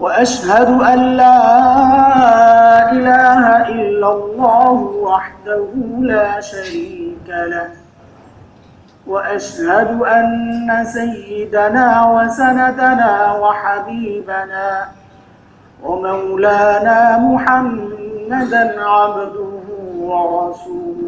وأشهد أن لا إله إلا الله وحده لا شريك له. وأشهد أن سيدنا وسندنا وحبيبنا ومولانا محمدا عبده ورسوله.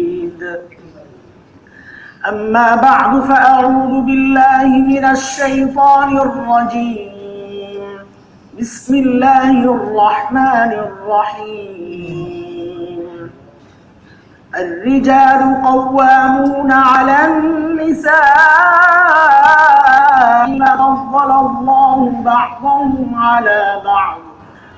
أما بعد فأعوذ بالله من الشيطان الرجيم. بسم الله الرحمن الرحيم. الرجال قوامون على النساء. فضل الله بعضهم على بعض.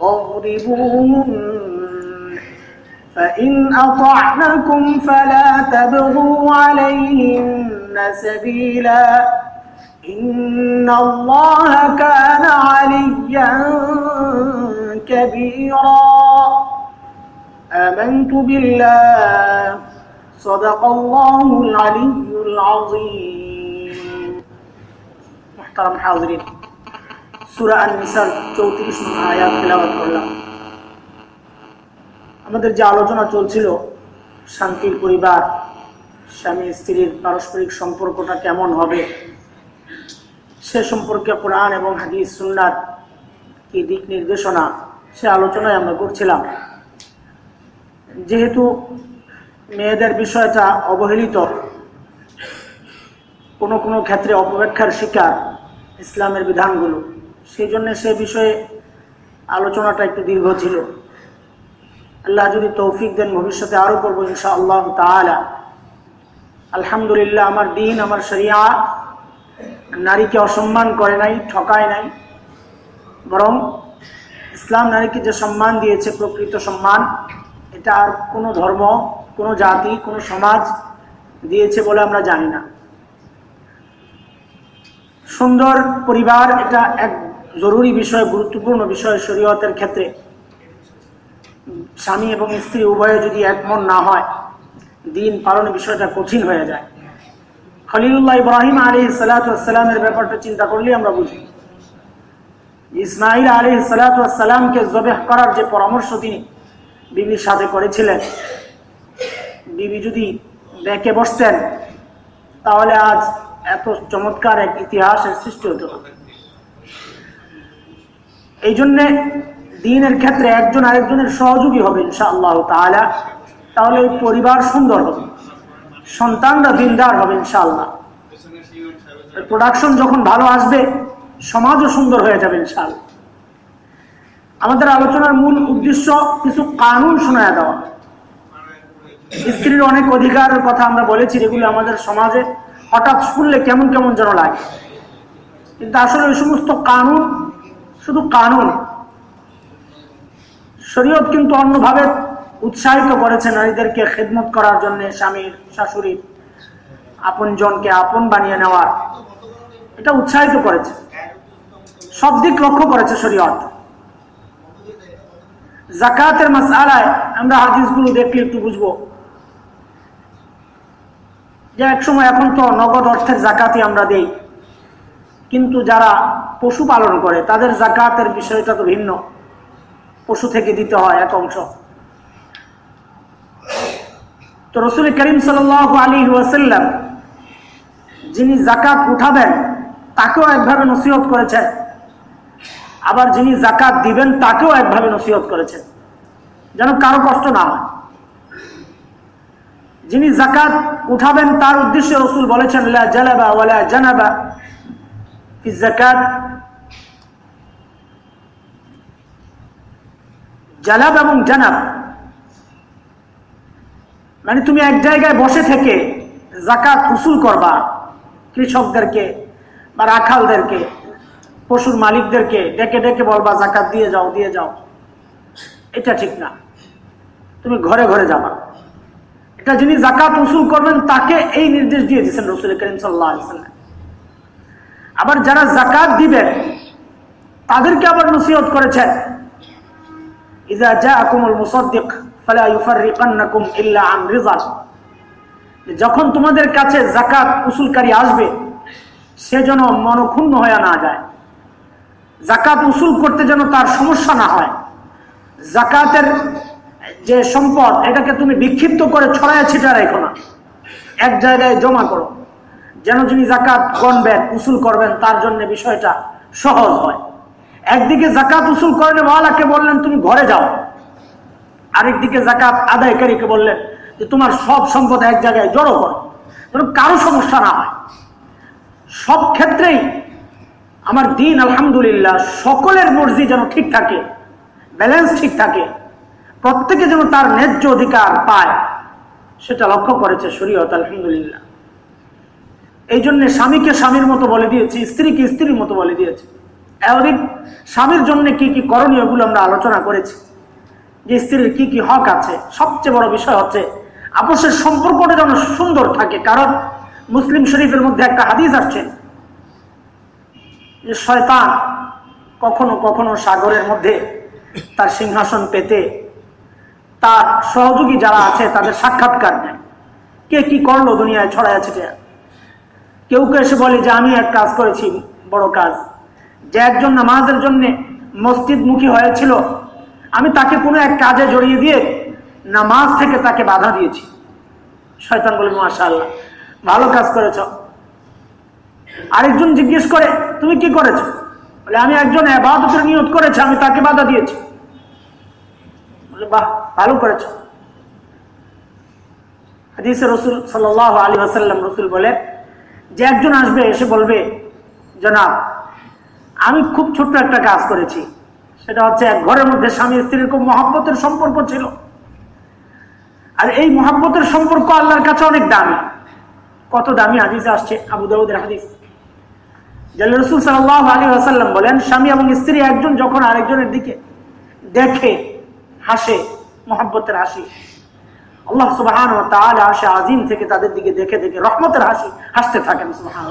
واضربوهن فإن أطعنكم فلا تبغوا عليهن سبيلا إن الله كان عليا كبيرا آمنت بالله صدق الله العلي العظيم محترم حاضرين. চৌত্রিশ করলাম। আমাদের যে আলোচনা চলছিল, শান্তির পরিবার, স্বামী, স্ত্রীর পারস্পরিক সম্পর্কটা কেমন হবে, সে সম্পর্কে কোরআন এবং হাদিস সুন্নার কি দিক নির্দেশনা, সে আলোচনায় আমরা করছিলাম যেহেতু মেয়েদের বিষয়টা অবহেলিত, কোনো কোনো ক্ষেত্রে অপব্যাখ্যার শিকার ইসলামের বিধানগুলো সেই জন্য সে বিষয়ে আলোচনাটা একটু দীর্ঘ ছিল। আল্লাহ যদি তৌফিক দেন, ভবিষ্যতে আরও করব ইনশা আল্লাহ আলহামদুলিল্লাহ, আমার দিন, আমার শরিয়া নারীকে অসম্মান করে নাই, ঠকায় নাই। বরং ইসলাম নারীকে যে সম্মান দিয়েছে, প্রকৃত সম্মান, এটা আর কোনো ধর্ম, কোনো জাতি, কোনো সমাজ দিয়েছে বলে আমরা জানি না। সুন্দর পরিবার, এটা এক জরুরি বিষয়, গুরুত্বপূর্ণ বিষয় শরীয়তের ক্ষেত্রে। স্বামী এবং স্ত্রী উভয়ে যদি একমন না হয়, দিন পালনের বিষয়টা কঠিন হয়ে যায়। খলিলুল্লাহ ইব্রাহিম আলী সালাতামের ব্যাপারটা চিন্তা করলেই আমরা বুঝি। ইসমাইল আলী সালাতামকে জবেহ করার যে পরামর্শ তিনি বিবির সাথে করেছিলেন, বিবি যদি দেখে বসতেন, তাহলে আজ এত চমৎকার এক ইতিহাসের সৃষ্টি হতে না এই জন্যে দিনের ক্ষেত্রে একজন আরেকজনের সহযোগী হবে ইনশা আল্লাহ তাহলে তাহলে পরিবার সুন্দর হবে, সন্তানরা দিনদার হবে ইনশাআল্লাহ। প্রোডাকশন যখন ভালো আসবে, সমাজও সুন্দর হয়ে যাবে ইনশাআল্লাহ। আমাদের আলোচনার মূল উদ্দেশ্য কিছু কানুন শোনা দেওয়া। স্ত্রীর অনেক অধিকারের কথা আমরা বলেছি, যেগুলো আমাদের সমাজে হঠাৎ শুনলে কেমন কেমন যেন লাগে। কিন্তু আসলে ওই সমস্ত কানুন শুধু কানুন। শরীয়ত কিন্তু অন্যভাবে উৎসাহিত করেছে নারীদেরকে খেদমত করার জন্য স্বামীর, শাশুড়ির আপন জনকে আপন বানিয়ে নেওয়ার। এটা উৎসাহিত করেছে। সব দিক লক্ষ্য করেছে শরীয়ত। জাকাতের মাসালায় আমরা হাদিসগুলো দেখলে একটু বুঝব। যে এক সময় এখন তো নগদ অর্থের জাকাতই আমরা দেই। কিন্তু যারা পশু পালন করে, তাদের জাকাতের বিষয়টা তো ভিন্ন। পশু থেকে দিতে হয় এক অংশ। তো রসুল করিম সাল আলী ওয়াসাল্লাম যিনি জাকাত উঠাবেন, তাকেও একভাবে নসিহত করেছেন। আবার যিনি জাকাত দিবেন, তাকেও একভাবে নসিহত করেছেন। যেন কারও কষ্ট না হয়। যিনি জাকাত উঠাবেন, তার উদ্দেশ্যে রসুল বলেছেন জানাবা। জাকাত জালাব এবং জানাব মানে তুমি এক জায়গায় বসে থেকে জাকাত উসুল করবা কৃষকদেরকে বা রাখালদেরকে, পশুর মালিকদেরকে, ডেকে ডেকে বলবা জাকাত দিয়ে যাও দিয়ে যাও। এটা ঠিক না। তুমি ঘরে ঘরে যাবা। এটা যিনি জাকাত উসুল করবেন, তাকে এই নির্দেশ দিয়ে দিয়েছেন রসুল করিম সাল্লাহ আবার যারা জাকাত দিবেন, তাদেরকে আবার নসিহত করেছেন। আন যখন তোমাদের কাছে জাকাত উসুলকারী আসবে, সে যেন মনক্ষুণ্ণ হয়ে না যায়। জাকাত উসুল করতে যেন তার সমস্যা না হয়। জাকাতের যে সম্পদ, এটাকে তুমি বিক্ষিপ্ত করে ছড়ায় ছিটা রেখো না। এক জায়গায় জমা করো। যেন যিনি জাকাত গণবেন, উসুল করবেন, তার জন্য বিষয়টা সহজ হয়। একদিকে জাকাত উসুল করেন ওয়ালাকে বললেন, তুমি ঘরে যাও। আরেকদিকে জাকাত আদায়কারীকে বললেন, যে তোমার সব সম্পদ এক জায়গায় জড়ো করো যেন কারও সমস্যা না হয়। সব ক্ষেত্রেই আমার দিন, আলহামদুলিল্লাহ, সকলের মর্জি যেন ঠিক থাকে, ব্যালেন্স ঠিক থাকে। প্রত্যেকে যেন তার ন্যায্য অধিকার পায়, সেটা লক্ষ্য করেছে শরীয়ত, আলহামদুলিল্লাহ। এই জন্য স্বামীকে স্বামীর মতো বলে দিয়েছি, স্ত্রীকে স্ত্রীর মতো বলে দিয়েছে। এতদিন স্বামীর জন্য কি কি করণীয়গুলো আমরা আলোচনা করেছি, যে স্ত্রীর কি কি হক আছে, সবচেয়ে বড় বিষয় হচ্ছে আপসের সম্পর্কটা যেন সুন্দর থাকে। কারণ মুসলিম শরীফের মধ্যে একটা হাদিস আসছে যে শয়তান কখনো কখনো সাগরের মধ্যে তার সিংহাসন পেতে তার সহযোগী যারা আছে তাদের সাক্ষাৎকার নেয়। কে কি করল দুনিয়ায় ছড়ায় ছিটে কেউ কেউ এসে বলে যে, আমি এক কাজ করেছি, বড় কাজ। যে একজন নামাজের জন্য মসজিদ মুখী হয়েছিল, আমি তাকে কোনো এক কাজে জড়িয়ে দিয়ে নামাজ থেকে তাকে বাধা দিয়েছি। শয়তান বলে মাশাল্লাহ ভালো কাজ করেছ। আরেকজন জিজ্ঞেস করে, তুমি কি করেছ? বলে, আমি একজন আবাদতের নিয়ত করেছি, আমি তাকে বাধা দিয়েছি। বলে, বাহ, ভালো করেছ। হাদিসে রসুল সাল আলী আসাল্লাম রসুল বলে যে একজন আসবে, এসে বলবে, জনাব, আমি খুব ছোট্ট একটা কাজ করেছি। সেটা হচ্ছে এক ঘরের মধ্যে স্বামী স্ত্রীর খুব মহাব্বতের সম্পর্ক ছিল। আর এই মহাব্বতের সম্পর্ক আল্লাহর কাছে অনেক দামি। কত দামি হাদিস আসছে, আবু দাউদের হাদিস। রসুল সাল্লাহ আলী আসাল্লাম বলেন, স্বামী এবং স্ত্রী একজন যখন আরেকজনের দিকে দেখে, হাসে, মহাব্বতের হাসি আল্লাহ সুবাহান ও তাহলে আসে আজিম থেকে তাদের দিকে দেখে দেখে রহমতের হাসি, হাসতে থাকেন সুবাহান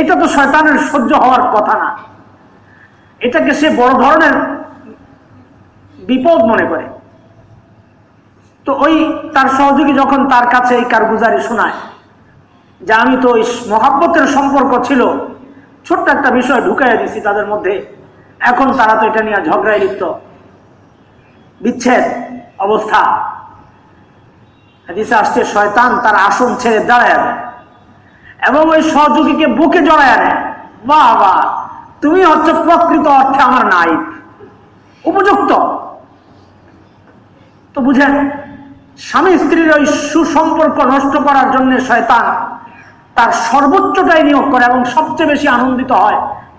এটা তো শয়তানের সহ্য হওয়ার কথা না। এটাকে সে বড় ধরনের বিপদ মনে করে। তো ওই তার সহযোগী যখন তার কাছে এই কারগুজারি শোনায় যে আমি তো ওই মহাব্বতের সম্পর্ক ছিল, ছোট্ট একটা বিষয় ঢুকাইয়া দিছি তাদের মধ্যে, এখন তারা তো এটা নিয়ে ঝগড়ায় লিপ্ত। বিচ্ছেদ অবস্থা। হাদিসে আসছে, শয়তান তার আসন ছেড়ে দাঁড়ায় এবং ওই সহযোগীকে বুকে জড়ায় নেয় বাহ তুমি হচ্ছে প্রকৃত অর্থে আমার নায়ক। উপযুক্ত। তো বুঝেন, স্বামী স্ত্রীর ওই সুসম্পর্ক নষ্ট করার জন্য শয়তান তার সর্বোচ্চটাই নিয়োগ করে এবং সবচেয়ে বেশি আনন্দিত হয়,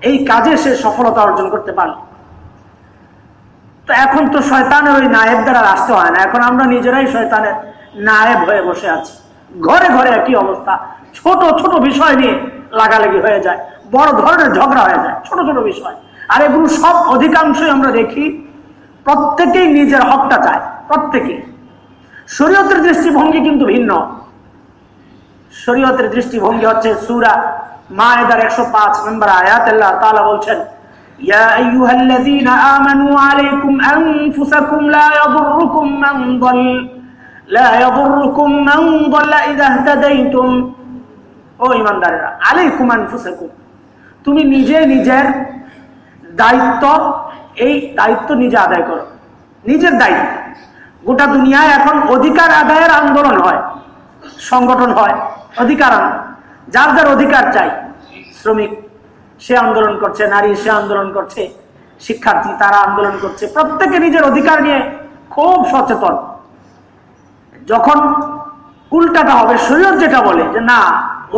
এই কাজে সে সফলতা অর্জন করতে পারে তো এখন তো শয়তানের ওই নায়েব দ্বারা আসতে হয় না। এখন আমরা নিজেরাই শয়তানের নায়েব হয়ে বসে আছি ঘরে ঘরে একই অবস্থা ছোট ছোট বিষয় নিয়ে লাগালাগি হয়ে যায় বড় ধরনের ঝগড়া হয়ে যায় ছোট ছোট বিষয় আর এগুলো সব অধিকাংশই আমরা দেখি প্রত্যেকেই নিজের হকটা চায় প্রত্যেকেই শরীয়তের দৃষ্টিভঙ্গি কিন্তু ভিন্ন শরীয়তের দৃষ্টিভঙ্গি হচ্ছে সুরা মায়েদার একশো পাঁচ নম্বর আয়াত আল্লাহ তাআলা বলছেন يا أيها الذين آمنوا عليكم أنفسكم لا يضركم من ضل لا يضركم من ضل إذا اهتديتم ও ইমানদারেরা আলাইকুম আনফুসাকুম তুমি নিজে নিজের দায়িত্ব এই দায়িত্ব নিজে আদায় করো নিজের দায়িত্ব গোটা দুনিয়ায় এখন অধিকার আদায়ের আন্দোলন হয় সংগঠন হয় অধিকার আন্দোলন। যার যার অধিকার চাই শ্রমিক সে আন্দোলন করছে নারী সে আন্দোলন করছে শিক্ষার্থী তারা আন্দোলন করছে প্রত্যেকে নিজের অধিকার নিয়ে খুব সচেতন যখন উল্টাটা হবে শরীয়ত যেটা বলে যে, না,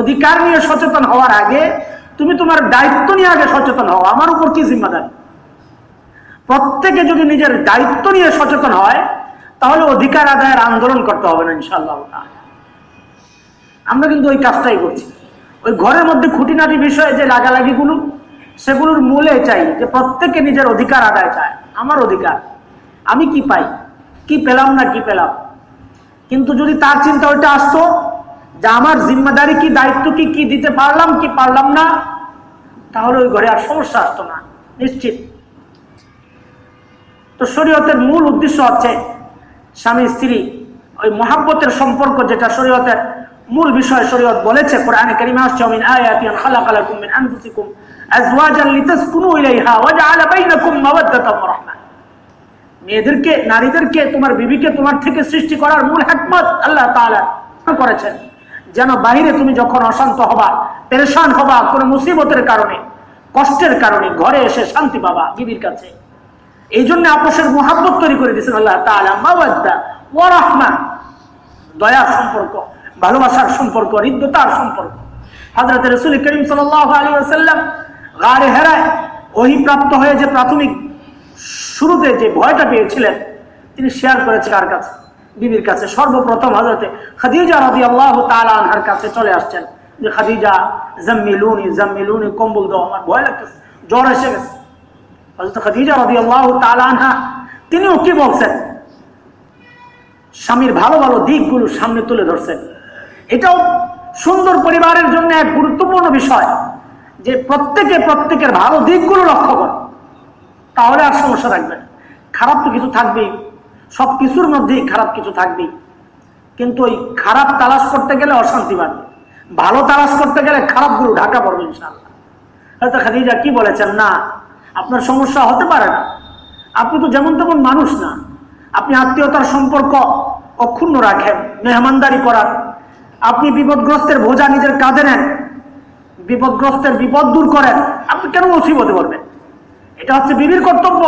অধিকার নিয়ে সচেতন হওয়ার আগে তুমি তোমার দায়িত্ব নিয়ে আগে সচেতন হও, আমার উপর কি জিম্মাদারি? প্রত্যেকে যদি নিজের দায়িত্ব নিয়ে সচেতন হয়, তাহলে অধিকার আদায়ের আন্দোলন করতে হবে না ইনশাল্লাহ আমরা কিন্তু ওই কাজটাই করছি। ওই ঘরের মধ্যে খুঁটিনাটি বিষয়ে যে লাগালাগিগুলো সেগুলোর মূলে চাই যে প্রত্যেকে নিজের অধিকার আদায় চায়। আমার অধিকার, আমি কি পাই? কি পেলাম না কি পেলাম? কিন্তু যদি তার চিন্তা ওইটা আসতো, যে আমার জিম্মাদারি কি, দায়িত্ব কি কি দিতে পারলাম, কি পারলাম না, তাহলে ওই ঘরে আর সমস্যা আসতো না। নিশ্চিত। তো শরীয়তের মূল উদ্দেশ্য হচ্ছে স্বামী, স্ত্রী, ওই মহাব্বতের সম্পর্ক যেটা শরীয়তের মূল বিষয় শরীয়ত বলেছে। কোরআনে খালাকালাকুম মিন লিতাসকুনু ইলাইহা ওয়া বাইনাকুম মাওয়াদ্দাতাম ওয়া রাহমা মেয়েদেরকে, নারীদেরকে, তোমার বিবিকে, তোমার থেকে সৃষ্টি করার মূল হিকমত আল্লাহ করেছেন। যেন বাইরে তুমি যখন অশান্ত হবা, পেরেশান হবা, কোন মুসিবতের কারণে, কষ্টের কারণে, ঘরে এসে শান্তি পাবা বিবির কাছে। এই জন্য আপোষের মহাব্বত তৈরি করে দিয়েছেন আল্লাহ তাআলা। মাওয়াদ্দা ওয়া রাহমা। দয়ার সম্পর্ক, ভালোবাসার সম্পর্ক, হৃদ্যতার সম্পর্ক। হজরত রসুল করিম সাল্লাম গাড়ে হেরায় ওহি প্রাপ্ত হয়ে যে প্রাথমিক শুরুতে যে ভয়টা পেয়েছিলেন, তিনি শেয়ার করেছে কার কাছে, বিবির কাছে। সর্বপ্রথম হজরতে খাদিজা রবি আল্লাহ আনহার কাছে চলে আসছেন যে, খাদিজা, জাম্মিলুনি জাম্মিলুনি, কম্বল দাও, আমার ভয় লাগতেছে, জ্বর এসে গেছে। খাদিজা রবি আল্লাহ আনহা, তিনিও কি বলছেন? স্বামীর ভালো ভালো দিকগুলো সামনে তুলে ধরছেন। এটাও সুন্দর পরিবারের জন্য এক গুরুত্বপূর্ণ বিষয় যে, প্রত্যেকে প্রত্যেকের ভালো দিকগুলো লক্ষ্য করে। তাহলে আর সমস্যা থাকবে খারাপ তো কিছু থাকবেই। সব কিছুর মধ্যেই খারাপ কিছু থাকবেই। কিন্তু ওই খারাপ তালাশ করতে গেলে অশান্তি বাড়বে। ভালো তালাশ করতে গেলে খারাপ খারাপগুলো ঢাকা পড়বে ইনশাল্লাহ হয়তো খাদিজা কি বলেছেন? না, আপনার সমস্যা হতে পারে না। আপনি তো যেমন তেমন মানুষ না। আপনি আত্মীয়তার সম্পর্ক অক্ষুণ্ণ রাখেন, মেহমানদারি করার আপনি বিপদগ্রস্তের বোঝা নিজের কাঁধে নেন। বিপদগ্রস্তের বিপদ দূর করেন। আপনি কেন মুসিবতে করবেন এটা হচ্ছে বিবির কর্তব্য।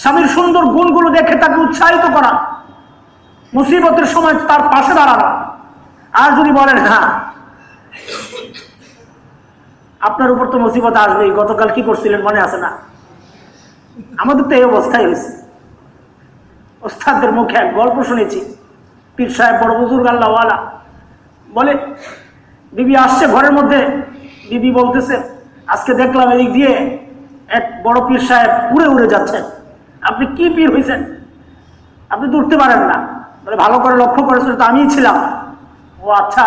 স্বামীর সুন্দর গুণগুলো দেখে তাকে উৎসাহিত করা। মুসিবতের সময় তার পাশে দাঁড়ানো। আর যদি বলেন হ্যাঁ আপনার উপর তো মুসিবত আসবেই, গতকাল কি করছিলেন মনে আছে না? আমাদের তো এই অবস্থায় হয়েছে। ওস্তাদের মুখে এক গল্প শুনেছি। পীর সাহেব বড় বুজুর্গ আল্লাহওয়ালা বলে, বিবি আসছে ঘরের মধ্যে। বিবি বলতেছে, আজকে দেখলাম এদিক দিয়ে এক বড় পীর সাহেব উড়ে উড়ে যাচ্ছেন। আপনি কি পীর হয়েছেন আপনি তো উঠতে পারেন না। বলে, ভালো করে লক্ষ্য করেছিল তো আমিই ছিলাম। ও আচ্ছা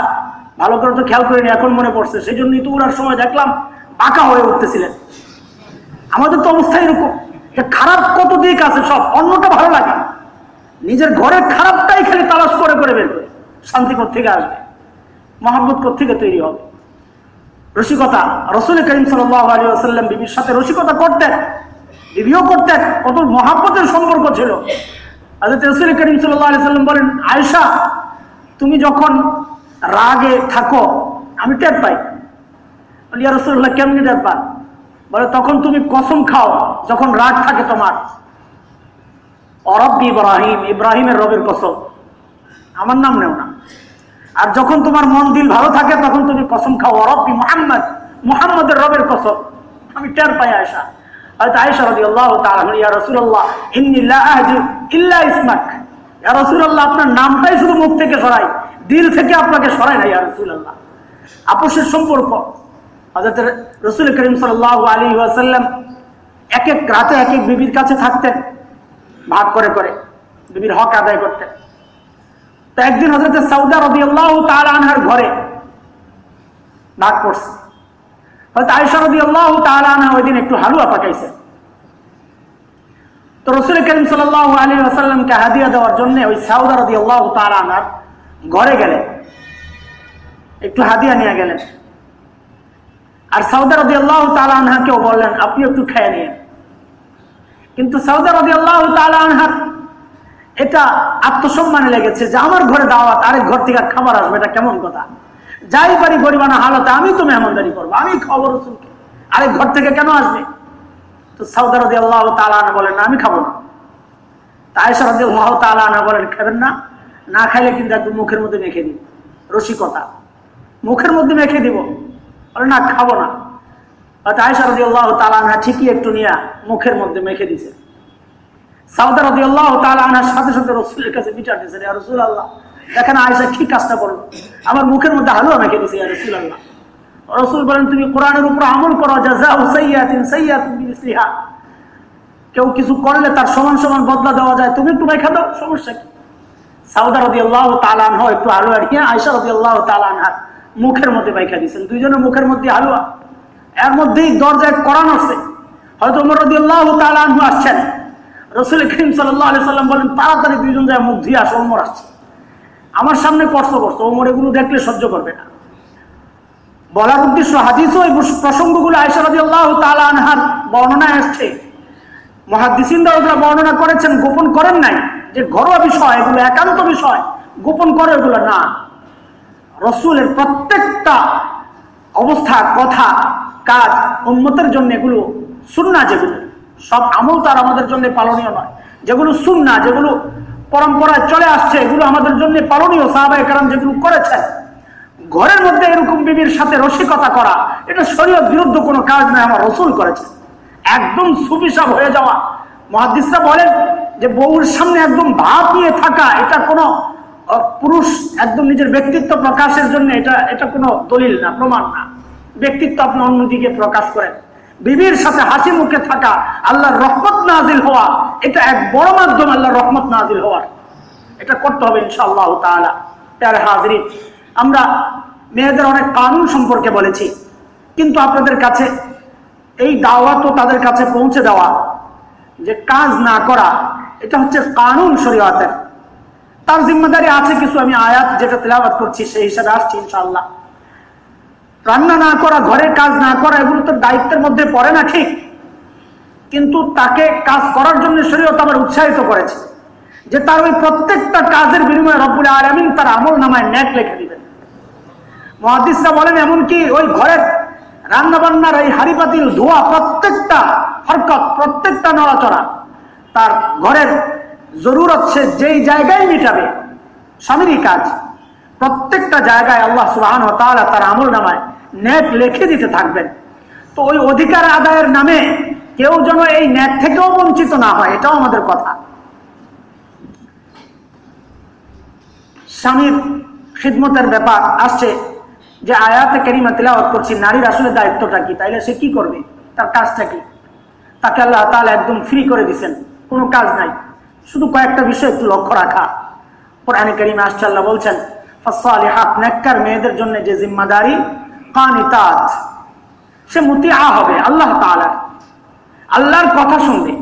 ভালো করে তো খেয়াল করিনি, এখন মনে পড়ছে। সেই জন্যই তো উড়ার সময় দেখলাম বাঁকা হয়ে উঠতেছিলেন। আমাদের তো অবস্থা এরকম যে খারাপ কত দিক আছে সব, অন্যটা ভালো লাগে নিজের ঘরের খারাপটাই খালি তালাশ করে করে বের করে শান্তি থেকে আসবে? মহাব্বত থেকে তৈরি হবে? রসিকতা। রসুল করিম সাল্লাম বিবির সাথে রসিকতা করতেন, বিবিও করতেন, কত মহাব্বতের সম্পর্ক ছিল। রসুল করিম সাল্লাম বলেন আয়সা তুমি যখন রাগে থাকো, আমি টের পাই। ইয়া রসুল্লাহ কেমনি টের পান বলে, তখন তুমি কসম খাও যখন রাগ থাকে তোমার। অরব্বি ইব্রাহিম, ইব্রাহিমের রবের কসম, আমার নাম নেও না। আর যখন তোমার মন দিল ভালো থাকে, তখন তুমি কসম খাও অরব্বি মোহাম্মদ, মোহাম্মদের রবের কসম। আমি টের পাই আয়সা হয়তো আয়সা রবি আল্লাহ ইয়া রসুল্লাহ ইল্লা ইসমাক। রসুল্লাহ আপনার নামটাই শুধু মুখ থেকে সরাই, দিল থেকে আপনাকে সরাই না, ইয়া রসুল্লাহ আপোষের সম্পর্ক। হজরত রসুল করিম সাল আলী ওয়াসাল্লাম এক এক রাতে এক এক বিবির কাছে থাকতেন, ভাগ করে করে, বিবির হক আদায় করতেন। তো একদিন হজরত সৌদা রবি আল্লাহ তার আনহার ঘরে ভাগ করছে হয়তো আয়সা রবি আল্লাহ আনহা ওই দিন একটু হালুয়া পাকাইছে। তো রসুল করিম সাল আলী আসাল্লামকে হাদিয়া দেওয়ার জন্য ওই সাউদা রবি আল্লাহ তার আনহার ঘরে গেলেন। একটু হাদিয়া নিয়ে গেলেন। আর সাউদা রবি আল্লাহ তালা আনহাকেও বললেন, আপনি একটু খেয়ে নিয়ে কিন্তু সৌদা রবি আল্লাহ আনহার এটা আত্মসম্মানে লেগেছে যে আমার ঘরে দাওয়াত, আরেক ঘর থেকে খাবার আসবে, এটা কেমন কথা? যাই পারি গরিবানা হালতে, আমি তো মেহমানদারি করব, আমি খবর আরেক ঘর থেকে কেন আসবে? তো সৌদা রদি আল্লাহ তালা বলেন, না, আমি খাব না। তাইসা রদি আল্লাহ তালা বলেন, খাবেন না না খাইলে কিন্তু একদম মুখের মধ্যে মেখে দিব, রসিকতা। মুখের মধ্যে মেখে দিব। বলে, না, খাব না। আয়সা রদি আল্লাহ তালা ঠিকই একটু নিয়ে মুখের মধ্যে মেখে দিছে। সাউদা তালার সাথে সাথে রসুলের কাছে দিয়েছে রসুল আল্লাহ দেখেন আয়সা কি কাজটা আমার মুখের মধ্যে হালুয়া মেখে দিছে রসুল আল্লাহ রসুল বলেন, তুমি কোরআনের উপর আমল করো কেউ কিছু করলে তার সমান সমান বদলা দেওয়া যায়। তুমি একটু মেখা দাও, সমস্যা কি? সাউদা রদি আল্লাহ তালান হয় একটু হালুয়া নিয়ে আয়সা রদি আল্লাহ তালানহার মুখের মধ্যে মেখা দিয়েছেন। দুইজনের মুখের মধ্যে হালুয়া। এর মধ্যেই দরজায় করান আছে। হয়তো উমর রদি আল্লাহ তালু আসছেন। রসুল করিম সাল্লাম বলেন, তাড়াতাড়ি দুইজন যায় মুখ ধুয়ে আসো ওমর আসছে। আমার সামনে কষ্ট করছ ওমর এগুলো দেখলে সহ্য করবে না। বলার উদ্দেশ্য হাদিস ওই প্রসঙ্গগুলো আয়সা রদি আল্লাহ আনহার বর্ণনায় আসছে। মহাদিসিনরা ওগুলো বর্ণনা করেছেন, গোপন করেন নাই। যে ঘরোয়া বিষয়, এগুলো একান্ত বিষয়, গোপন করে ওগুলো না। রসুলের প্রত্যেকটা অবস্থা, কথা, কাজ উন্মতের জন্য এগুলো সুন্না যেগুলো। সব আমল তার আমাদের জন্য পালনীয় নয়। যেগুলো সুন্না যেগুলো পরম্পরায় চলে আসছে, এগুলো আমাদের জন্য পালনীয় সাহাবাই কারণ যেগুলো করেছেন। ঘরের মধ্যে এরকম বিবির সাথে রসিকতা করা, এটা শরীয় বিরুদ্ধ কোনো কাজ নয়, আমার রসুল করেছে একদম সুবিশাব হয়ে যাওয়া। মহাদিসরা বলেন যে বউর সামনে একদম ভাব নিয়ে থাকা, এটা কোনো পুরুষ একদম নিজের ব্যক্তিত্ব প্রকাশের জন্য এটা এটা কোনো দলিল না, প্রমাণ না। ব্যক্তিত্ব আপনি অন্যদিকে প্রকাশ করেন। বিবির সাথে হাসি মুখে থাকা আল্লাহর রহমত নাজিল হওয়া, এটা এক বড় মাধ্যম আল্লাহর রহমত নাজিল হওয়ার। এটা করতে হবে ইনশাআল্লাহ তাআলা। তার হাজরিন, আমরা মেয়েদের অনেক কানুন সম্পর্কে বলেছি, কিন্তু আপনাদের কাছে এই দাওয়াতও তাদের কাছে পৌঁছে দেওয়া, যে কাজ না করা, এটা হচ্ছে কানুন শরীয়তের। তার জিম্মাদারি আছে কিছু, আমি আয়াত যেটা তেলাবাদ করছি সেই হিসাবে আসছি ইনশাআল্লাহ। রান্না না করা, ঘরের কাজ না করা, এগুলো তো দায়িত্বের মধ্যে পড়ে না ঠিক কিন্তু তাকে কাজ করার জন্য শরীয়ত আবার উৎসাহিত করেছে যে তার ওই প্রত্যেকটা কাজের বিনিময়ে রব্বুল আলমিন তার আমল নামায় ন্যাক লেখে দিবেন। মহাদিসরা বলেন, এমনকি ওই ঘরের রান্না বান্নার এই হাড়ি পাতিল ধোয়া, প্রত্যেকটা হরকত, প্রত্যেকটা নড়াচড়া তার ঘরের জরুরত সে যেই জায়গায় মিটাবে, স্বামীরই কাজ। প্রত্যেকটা জায়গায় আল্লাহ সুবাহান তার আমল নামায় ন্যাক লেখে দিতে থাকবেন। তো ওই অধিকার আদায়ের নামে কেউ যেন এই ন্যাক থেকেও বঞ্চিত না হয়, এটাও আমাদের কথা। স্বামীর খিদমতের ব্যাপার আসছে যে আয়াতে কেরিমা তেলাওয়াত করছি নারীর আসলে দায়িত্বটা কি? তাইলে সে কি করবে? তার কাজটা কি? তাকে আল্লাহ তাহলে একদম ফ্রি করে দিচ্ছেন কোনো কাজ নাই। শুধু কয়েকটা বিষয় একটু লক্ষ্য রাখা। কোরআনে কেরিমা আসছে, আল্লাহ বলছেন নেককার মেয়েদের জন্য যে জিম্মাদারি, কানিতাত। সে মুতিয়া হবে, আল্লাহ তালার আল্লাহর কথা শুনবে।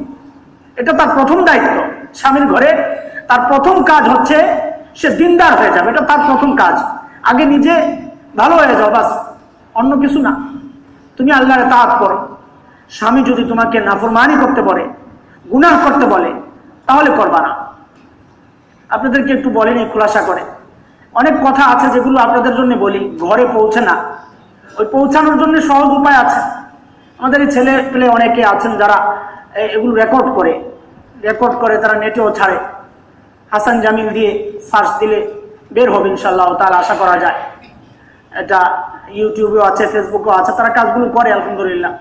এটা তার প্রথম দায়িত্ব, স্বামীর ঘরে। তার প্রথম কাজ হচ্ছে সে দিনদার হয়ে যাবে, এটা তার প্রথম কাজ। আগে নিজে ভালো হয়ে যাও, বাস। অন্য কিছু না। তুমি আল্লাহরে তাঁত করো। স্বামী যদি তোমাকে নাফরমানি করতে বলে, গুনাহ করতে বলে, তাহলে করবা না। আপনাদেরকে একটু বলেনি খোলাসা করে। অনেক কথা আছে যেগুলো আপনাদের জন্য বলি, ঘরে পৌঁছে না। ওই পৌঁছানোর জন্য সহজ উপায় আছে। আমাদের এই ছেলে পেলে অনেকে আছেন যারা এগুলো রেকর্ড করে। রেকর্ড করে, তারা নেটেও ছাড়ে। হাসান জামিল দিয়ে সার্চ দিলে বের হবে ইনশাল্লাহ তাহলে আশা করা যায়। এটা ইউটিউবেও আছে ফেসবুকেও আছে, তারা কাজগুলো করে, আলহামদুলিল্লাহ,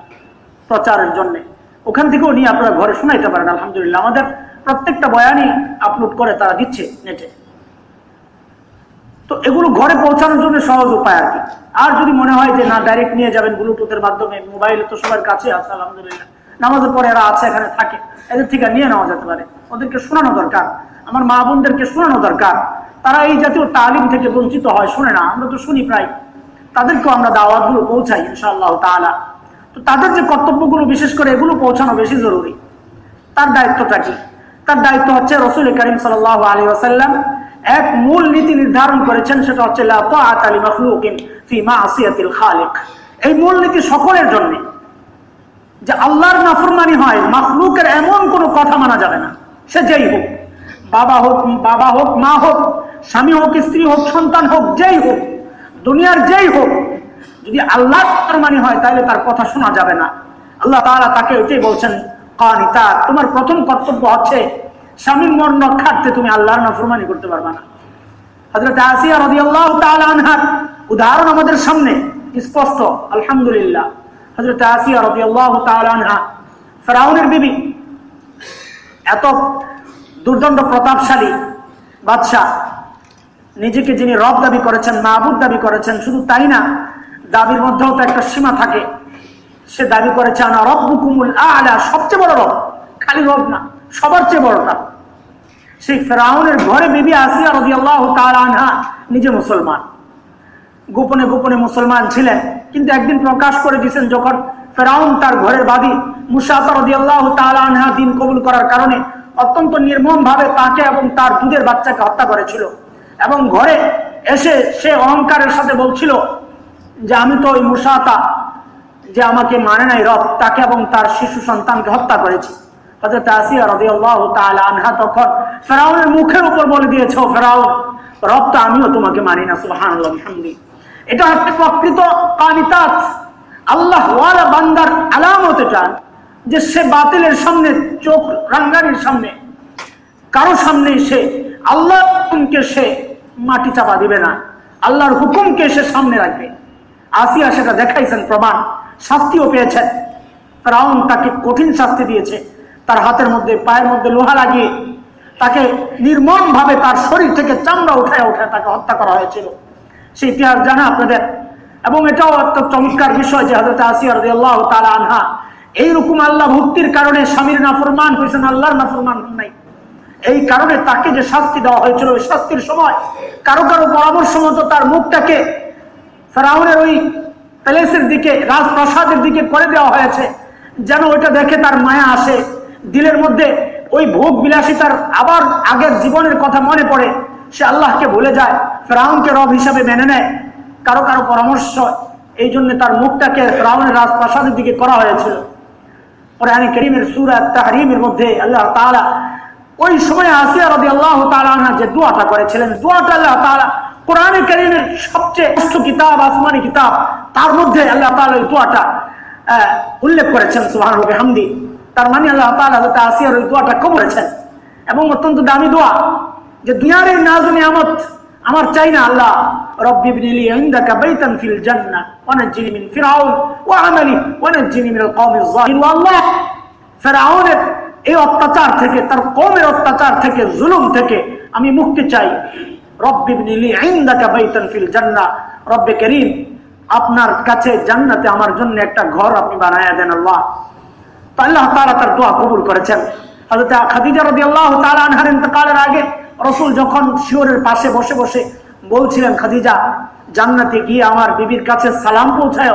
প্রচারের জন্য। ওখান থেকেও নিয়ে আপনারা ঘরে শোনাইতে পারেন, আলহামদুলিল্লাহ। আমাদের প্রত্যেকটা বয়ানই আপলোড করে তারা দিচ্ছে নেটে তো এগুলো ঘরে পৌঁছানোর জন্য সহজ উপায় আর কি। আর যদি মনে হয় যে না ডাইরেক্ট নিয়ে যাবেন ব্লুটুথের মাধ্যমে মোবাইল তো সবার কাছে আছে, আলহামদুলিল্লাহ। নামাজের পরে এরা আছে এখানে, থাকে। এদের থেকে নিয়ে নেওয়া যেতে পারে। ওদেরকে শোনানো দরকার। আমার মা বোনদেরকে শোনানো দরকার। তারা এই জাতীয় তালিম থেকে বঞ্চিত হয়, শুনে না। আমরা তো শুনি প্রায়। তাদেরকেও আমরা দাওয়াতগুলো পৌঁছাই, ইনশাআল্লাহ তালা তো তাদের যে কর্তব্যগুলো, বিশেষ করে এগুলো পৌঁছানো বেশি জরুরি। তার দায়িত্বটা কি? তার দায়িত্ব হচ্ছে রসুল করিম সাল আলী আসাল্লাম এক মূল নীতি নির্ধারণ করেছেন, সেটা হচ্ছে এই মূল নীতি সকলের জন্য, যে আল্লাহর নাফরমানি হয়, মাখলুকের এমন কোন কথা মানা যাবে না, সে যেই হোক, বাবা হোক বাবা হোক, মা হোক, স্বামী হোক, স্ত্রী হোক, সন্তান হোক, যেই হোক, দুনিয়ার যেই হোক, যদি আল্লাহ নাফরমানি হয়, তাহলে তার কথা শোনা যাবে না। আল্লাহ তাআলা তাকে ওইটাই বলছেন, কানিতা তোমার প্রথম কর্তব্য হচ্ছে স্বামীর মন রক্ষার্থে তুমি আল্লাহর নাফরমানি করতে পারবা না। হযরত আসিয়া রাদিয়াল্লাহু তাআলা আনহার উদাহরণ আমাদের সামনে, স্পষ্ট, আলহামদুলিল্লাহ। হযরত আসিয়া রাদিয়াল্লাহু তাআলা আনহা, ফেরাউনের বিবি, এত দুর্দণ্ড প্রতাপশালী বাদশাহ, নিজেকে যিনি রব দাবি করেছেন মাহবুদ দাবি করেছেন, শুধু তাই না, দাবির মধ্যেও তো একটা সীমা থাকে। সে দাবি করেছে, আনা রব বুকুমুল আলা সবচেয়ে বড় রব, খালি রব না। সবার চেয়ে বড়টা সেই ফেরাউনের ঘরে বিবি আসিয়া রবি আল্লাহ আনহা নিজে মুসলমান। গোপনে গোপনে মুসলমান ছিলেন, কিন্তু একদিন প্রকাশ করে দিয়েছেন যখন ফেরাউন তার ঘরের বাদী মুসাফা রদি আল্লাহ আনহা দিন কবুল করার কারণে অত্যন্ত নির্মম ভাবে তাকে এবং তার দুধের বাচ্চাকে হত্যা করেছিল এবং ঘরে এসে সে অহংকারের সাথে বলছিল যে, আমি তো ওই মুসাতা যে আমাকে মানে নাই রব, তাকে এবং তার শিশু সন্তানকে হত্যা করেছি। মুখের উপর বলে দিয়েছ আমিও তোমাকে না এটা হচ্ছে প্রকৃত যে সে বাতিলের সামনে, চোখ রাঙ্গানির সামনে, কারও সামনে সে আল্লাহ হুকুমকে সে মাটি চাপা দিবে না, আল্লাহর হুকুমকে সে সামনে রাখবে। আসিয়া সেটা দেখাইছেন প্রমাণ, শাস্তিও পেয়েছেন। রাউন তাকে কঠিন শাস্তি দিয়েছে। তার হাতের মধ্যে, পায়ের মধ্যে লোহা লাগিয়ে তাকে নির্মম ভাবে তার শরীর থেকে চামড়া উঠায় উঠায় তাকে হত্যা করা হয়েছিল। সেই ইতিহাস জানা আপনাদের। এবং এটাও একটা চমৎকার বিষয় যে হাজরত আসিয়া রাজি আল্লাহ তালা আনহা, এইরকম আল্লাহ ভক্তির কারণে স্বামীর নাফরমান হয়েছেন, আল্লাহর নাফরমান নাই। এই কারণে তাকে যে শাস্তি দেওয়া হয়েছিল, ওই শাস্তির সময় কারও কারও পরামর্শ মতো তার মুখটাকে ফেরাউনের ওই প্যালেসের দিকে, রাজপ্রাসাদের দিকে করে দেওয়া হয়েছে, যেন ওইটা দেখে তার মায়া আসে। দিলের মধ্যে ওই ভোগ বিলাসিতার আবার আগের জীবনের কথা মনে পড়ে, সে আল্লাহকে ভুলে যায়, ফ্রাউনকে রব হিসাবে মেনে নেয়। কারও কারও পরামর্শ, এই জন্য তার মুখটাকে ফ্রাউনের রাজপ্রাসাদের দিকে করা হয়েছিল করিমের মধ্যে আল্লাহ ওই সময় আসিয়া রবি আল্লাহ তালা যে দোয়াটা করেছিলেন, দোয়াটা আল্লাহ তালা কোরআনে করিমের সবচেয়ে কিতাব, আসমানি কিতাব, তার মধ্যে আল্লাহ তালা ওই দোয়াটা উল্লেখ করেছেন সুহান রবি হামদি তার মানে আল্লাহ তালা আসিয়ার ওই দোয়াটা কবরেছেন এবং অত্যন্ত দামি দোয়া যে দুনিয়ার এই নাজ নিয়ামত আমার চাই না আল্লাহ। অত্যাচার থেকে, তার থেকে আমি মুক্তি চাই। রব্বি বিনিলি রব্বে করিম, আপনার কাছে জান্নাতে আমার জন্য একটা ঘর আপনি বানায়া দেন আল্লাহ। আল্লাহ তাআলা তার দোয়া কবুল করেছেন। হযরত খাদিজা ইন্তেকালের আগে রসুল যখন শিওরের পাশে বসে বসে বলছিলেন, খাদিজা, জান্নাতে গিয়ে আমার বিবির কাছে সালাম পৌঁছায়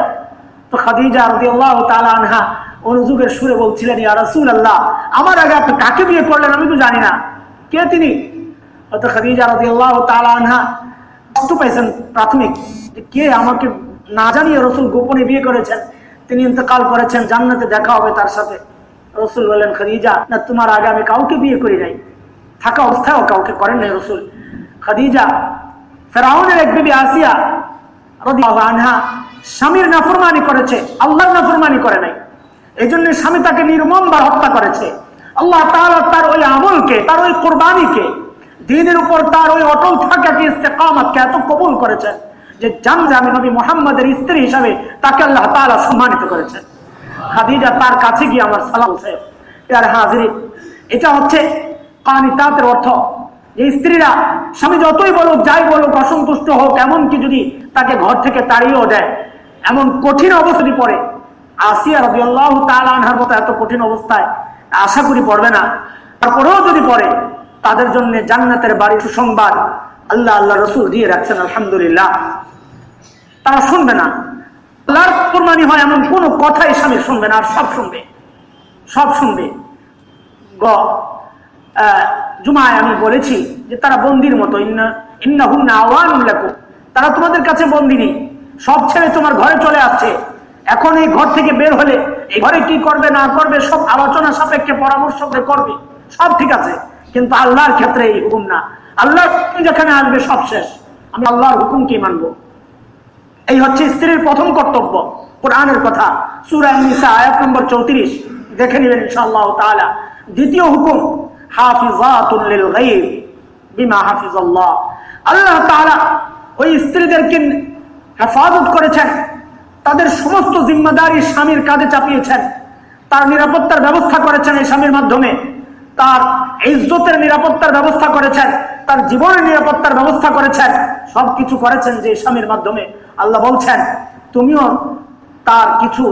তো খাদিজা রদি আল্লাহ আনহা অনুযোগের সুরে বলছিলেন, ইয়া রসুল আল্লাহ আমার আগে আপনি কাকে বিয়ে করলেন আমি তো জানি না। কে তিনি? হয়তো খাদিজা রদি আল্লাহ আনহা কষ্ট পাইছেন প্রাথমিক কে আমাকে না জানিয়ে রসুল গোপনে বিয়ে করেছেন। তিনি ইন্তকাল করেছেন, জান্নাতে দেখা হবে তার সাথে। রসুল বললেন, খাদিজা, না, তোমার আগে আমি কাউকে বিয়ে করি নাই। থাকা অবস্থায়ও কাউকে করেন নাই রসুল। খাদিজা, ফেরাউনের এক বিবি আসিয়া আনহা স্বামীর নাফরমানি করেছে, আল্লাহর নাফরমানি করে নাই। এই জন্য স্বামী তাকে নির্মম বার হত্যা করেছে। আল্লাহ তাআলা তার ওই আমলকে, তার ওই কোরবানিকে, দিনের উপর তার ওই অটল থাকাকে ইস্তেকামতকে এত কবুল করেছেন। যে জান আমি নবী মোহাম্মদের স্ত্রী হিসাবে তাকে আল্লাহ তাআলা সম্মানিত করেছেন। খাদিজা তার কাছে গিয়ে আমার সালাম সাহেব হাজির, এটা হচ্ছে কানিতাতের অর্থ যে স্ত্রীরা স্বামী যতই বলুক, যাই বলুক, অসন্তুষ্ট হোক, এমনকি যদি তাকে ঘর থেকে তাড়িয়েও দেয়, এমন কঠিন অবস্থাটি পড়ে, আসিয়া রবি আল্লাহ তালানহার মতো এত কঠিন অবস্থায় আশা করি পড়বে না। তারপরেও যদি পড়ে, তাদের জন্য জান্নাতের বাড়ির সুসংবাদ আল্লাহ আল্লাহ রসুল দিয়ে রাখছেন, আলহামদুলিল্লাহ। তারা শুনবে না। আল্লাহর কোরবানি হয় এমন কোনো কথাই স্বামী শুনবে না, আর সব শুনবে। সব শুনবে। গ জুমায় আমি বলেছি যে তারা বন্দির মতো, ইন্না হুন্না তারা তোমাদের কাছে বন্দিনী সব ছেড়ে তোমার ঘরে চলে আসছে। এখন এই ঘর থেকে বের হলে এই ঘরে কি করবে, না করবে, সব আলোচনা সাপেক্ষে পরামর্শ করে করবে। সব ঠিক আছে। কিন্তু আল্লাহর ক্ষেত্রে এই হুকুম না। আল্লাহ যেখানে আসবে সব শেষ। আমি আল্লাহর হুকুম কি মানবো। এই হচ্ছে স্ত্রীর প্রথম কর্তব্য, কোরআনের কথা। সুরায় নিসা আয়াত নম্বর চৌত্রিশ। দেখে নেবেন ইনশাআল্লাহ তাআলা। দ্বিতীয় হুকুম, হাফিজাতুল লিল গায়ব, বিমা হাফিজাল্লাহ। আল্লাহ তাআলা ওই স্ত্রীদেরকে হেফাজত করেছেন। তাদের সমস্ত জিম্মাদারি স্বামীর কাঁধে চাপিয়েছেন। তার নিরাপত্তার ব্যবস্থা করেছেন এই স্বামীর মাধ্যমে। তার ইজ্জতের নিরাপত্তার ব্যবস্থা করেছেন। তার জীবনের নিরাপত্তার ব্যবস্থা করেছেন। সবকিছু করেছেন যে স্বামীর মাধ্যমে আল্লাহ বলছেন, তুমিও তার কিছু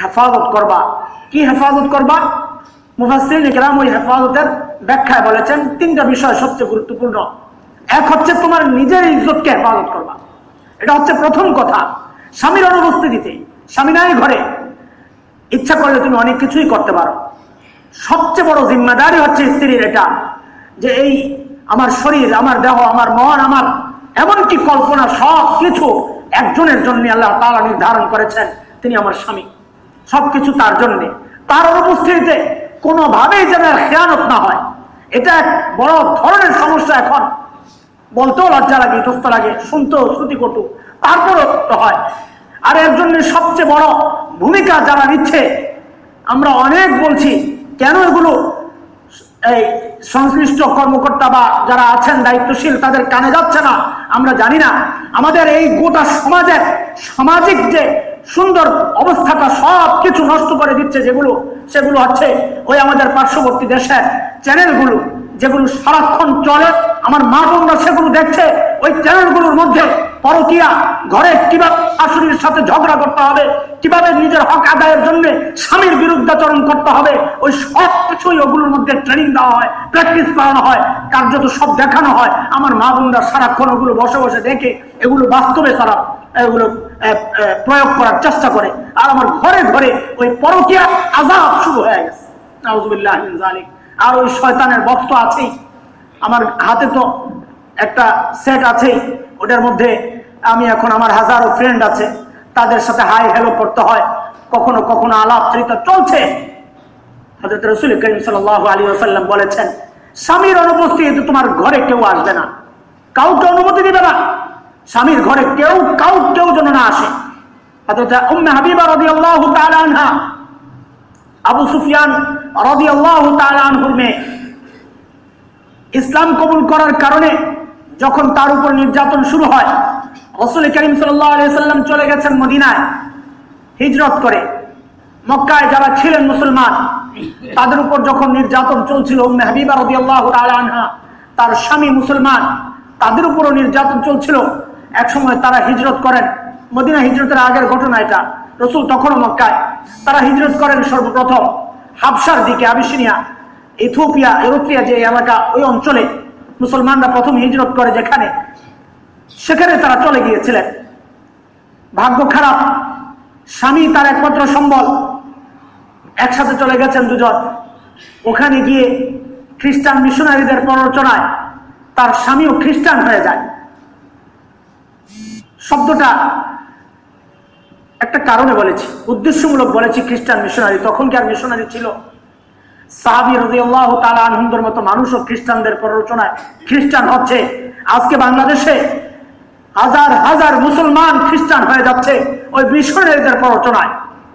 হেফাজত করবা। কি হেফাজত করবা? ওই হেফাজতের ব্যাখ্যায় বলেছেন, তিনটা বিষয় সবচেয়ে গুরুত্বপূর্ণ। এক হচ্ছে তোমার নিজের ইজ্জতকে হেফাজত করবা। এটা হচ্ছে প্রথম কথা। স্বামীর অনুপস্থিতিতে, স্বামী ঘরে, ইচ্ছা করলে তুমি অনেক কিছুই করতে পারো। সবচেয়ে বড় জিম্মাদারি হচ্ছে স্ত্রীর এটা, যে এই আমার শরীর, আমার দেহ, আমার মন, আমার এমনকি কল্পনা সব কিছু একজনের জন্য আল্লাহ তালা নির্ধারণ করেছেন, তিনি আমার স্বামী। সবকিছু তার জন্য। তার অনুপস্থিতিতে কোনোভাবেই যেন খেয়ানত না হয়। এটা এক বড় ধরনের সমস্যা এখন। বলতেও লজ্জা লাগে, ইতস্ত লাগে, শুনতেও শ্রুতি কটু। তারপরও তো হয়। আর এর জন্য সবচেয়ে বড় ভূমিকা যারা নিচ্ছে, আমরা অনেক বলছি, কেন এগুলো এই সংশ্লিষ্ট কর্মকর্তা বা যারা আছেন দায়িত্বশীল, তাদের কানে যাচ্ছে না। আমরা জানি না, আমাদের এই গোটা সমাজের সামাজিক যে সুন্দর অবস্থাটা সব কিছু নষ্ট করে দিচ্ছে যেগুলো, সেগুলো হচ্ছে ওই আমাদের পার্শ্ববর্তী দেশের চ্যানেলগুলো, যেগুলো সারাক্ষণ চলে, আমার মা বোনরা সেগুলো দেখছে, ওই চ্যানেলগুলোর মধ্যে পরকিয়া, ঘরে কীভাবে শাশুড়ির সাথে ঝগড়া করতে হবে, কীভাবে নিজের হক আদায়ের জন্য স্বামীর বিরুদ্ধাচরণ করতে হবে, ওই সব কিছুই ওগুলোর মধ্যে ট্রেনিং দেওয়া হয় প্র্যাকটিস করানো হয়, কার্যত সব দেখানো হয়। আমার মা বোনরা সারাক্ষণ ওগুলো বসে বসে দেখে, এগুলো বাস্তবে তারা, এগুলো প্রয়োগ করার চেষ্টা করে। আর আমার ঘরে ঘরে ওই পরকিয়া আজাব শুরু হয়ে গেছে। আর ওই শয়তানের বক্ত আছেই। আমার হাতে তো একটা সেট আছেই ওটার মধ্যে আমি এখন আমার হাজারো ফ্রেন্ড আছে, তাদের সাথে হাই হ্যালো করতে হয়, কখনো কখনো আলাপ আলাপচারিতা চলছে। হজরত রসুল করিম সাল আলী আসাল্লাম বলেছেন, স্বামীর অনুপস্থিতিতে তোমার ঘরে কেউ আসবে না, কাউকে অনুমতি দিবে না, স্বামীর ঘরে কেউ কাউ কেউ যেন না আসে। হাবিবা রবি আল্লাহ আনহা, আবু সুফিয়ান রবি আল্লাহ আনহুর মেয়ে, ইসলাম কবুল করার কারণে যখন তার উপর নির্যাতন শুরু হয়, রসুল করিম সাল্লাম চলে গেছেন মদিনায়, হিজরত করে। মক্কায় যারা ছিলেন মুসলমান, তাদের উপর যখন নির্যাতন চলছিল আনহা, তার স্বামী মুসলমান, তাদের উপরও নির্যাতন চলছিল। একসময় তারা হিজরত করেন। মদিনা হিজরতের আগের ঘটনা এটা। রসুল তখনও মক্কায়। তারা হিজরত করেন সর্বপ্রথম হাবসার দিকে, আবিসিনিয়া ইথোপিয়া ইউরোপিয়া যে এলাকা, ওই অঞ্চলে। মুসলমানরা প্রথম হিজরত করে যেখানে, সেখানে তারা চলে গিয়েছিলেন। ভাগ্য খারাপ, স্বামী তার একমাত্র সম্বল, একসাথে চলে গেছেন দুজন। ওখানে গিয়ে খ্রিস্টান মিশনারিদের প্ররোচনায় তার স্বামীও খ্রিস্টান হয়ে যায়। শব্দটা একটা কারণে বলেছি, উদ্দেশ্যমূলক বলেছি খ্রিস্টান মিশনারি তখন কি আর মিশনারি ছিল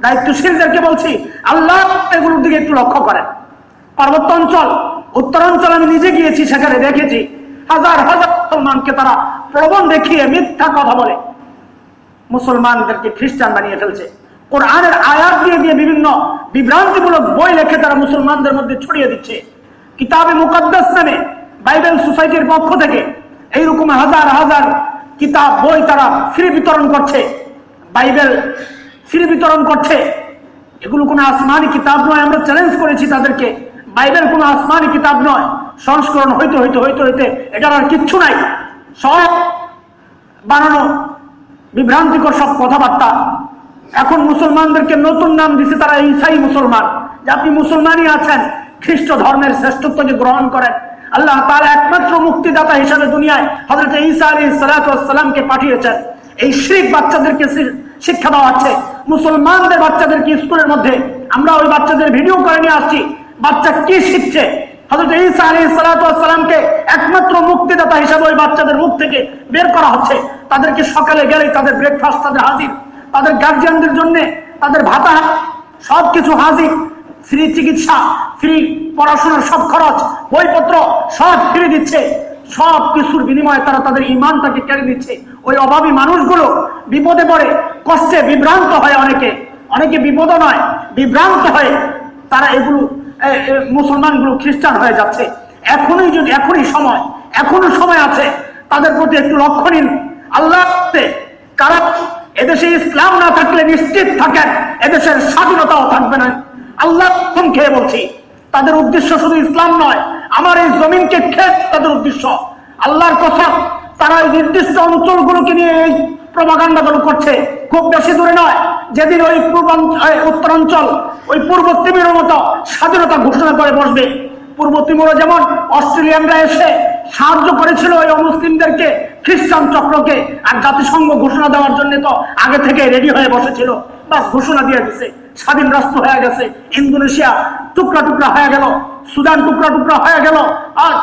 দায়িত্বশীলদেরকে বলছি, আল্লাহ এগুলোর দিকে একটু লক্ষ্য করেন। পার্বত্য অঞ্চল, উত্তরাঞ্চল আমি নিজে গিয়েছি, সেখানে দেখেছি হাজার হাজার মুসলমানকে তারা প্রবণ দেখিয়ে মিথ্যা কথা বলে। মুসলমানদেরকে খ্রিস্টান বানিয়ে ফেলছে। কোরআনের আয়াত দিয়ে দিয়ে বিভিন্ন বিভ্রান্তিমূলক বই লেখে তারা মুসলমানদের মধ্যে ছড়িয়ে দিচ্ছে। কিতাবে মুকদ্দাস নামে বাইবেল সোসাইটির পক্ষ থেকে এইরকম হাজার হাজার কিতাব বই তারা ফ্রি বিতরণ করছে। বাইবেল ফ্রি বিতরণ করছে। এগুলো কোনো আসমানি কিতাব নয়, আমরা চ্যালেঞ্জ করেছি তাদেরকে। বাইবেল কোনো আসমানি কিতাব নয়। সংস্করণ হইতে হইতে হইতে হইতে এটার আর কিচ্ছু নাই। সব বানানো বিভ্রান্তিকর সব কথাবার্তা। এখন মুসলমানদেরকে নতুন নাম দিছে তারা ইসাই মুসলমান। যে আপনি মুসলমানই আছেন, খ্রিস্ট ধর্মের শ্রেষ্ঠত্ব শ্রেষ্ঠত্বকে গ্রহণ করেন। আল্লাহ তার একমাত্র মুক্তিদাতা হিসাবে দুনিয়ায় হজরত ঈসা আলী সালাতামকে পাঠিয়েছেন। এই শিখ বাচ্চাদেরকে শিক্ষা দেওয়া আছে মুসলমানদের বাচ্চাদেরকে স্কুলের মধ্যে। আমরা ওই বাচ্চাদের ভিডিও করে নিয়ে আসছি। বাচ্চা কি শিখছে? হজরত ঈসা আলী সালাতামকে একমাত্র মুক্তিদাতা হিসাবে ওই বাচ্চাদের মুখ থেকে বের করা হচ্ছে। তাদেরকে সকালে গেলেই তাদের ব্রেকফাস্ট তাদের হাজির। তাদের গার্জিয়ানদের জন্য তাদের ভাতা, সবকিছু হাজির। ফ্রি চিকিৎসা ফ্রি পড়াশোনার সব খরচ, বইপত্র সব ফ্রি দিচ্ছে। সব কিছুর বিনিময়ে তারা তাদের ইমানটাকে কেড়ে দিচ্ছে ওই অভাবী মানুষগুলো বিপদে পড়ে, কষ্টে বিভ্রান্ত হয় অনেকে। অনেকে বিপদ নয়, বিভ্রান্ত হয়ে তারা এগুলো মুসলমানগুলো খ্রিস্টান হয়ে যাচ্ছে। এখনই যদি, এখনই সময় এখনও সময় আছে, তাদের প্রতি একটু লক্ষ্য নিন। আল্লাহ কারা এদেশে ইসলাম না থাকলে নিশ্চিত থাকেন, এদেশের স্বাধীনতাও থাকবে না। আল্লাহ খেয়ে বলছি, তাদের উদ্দেশ্য শুধু ইসলাম নয়, আমার এই জমিনকে খেয়ে তাদের উদ্দেশ্য। আল্লাহর কথা, তারা এই নির্দিষ্ট অঞ্চলগুলোকে নিয়ে এই প্রমাগান্ডাগুলো করছে। খুব বেশি দূরে নয়, যেদিন ওই উত্তরাঞ্চল, ওই পূর্ব তিমিরের মতো স্বাধীনতা ঘোষণা করে বসবে। পূর্ব তিমুরে যেমন অস্ট্রেলিয়ানরা এসে সাহায্য করেছিল ওই অমুসলিমদেরকে খ্রিস্টান চক্রকে আর জাতিসংঘ ঘোষণা দেওয়ার জন্য তো আগে থেকে রেডি হয়ে বসেছিল। বাস ঘোষণা দিয়ে দিছে, স্বাধীন রাষ্ট্র হয়ে গেছে, ইন্দোনেশিয়া টুকরা টুকরা হয়ে গেল, সুদান টুকরা টুকরা হয়ে গেল, আর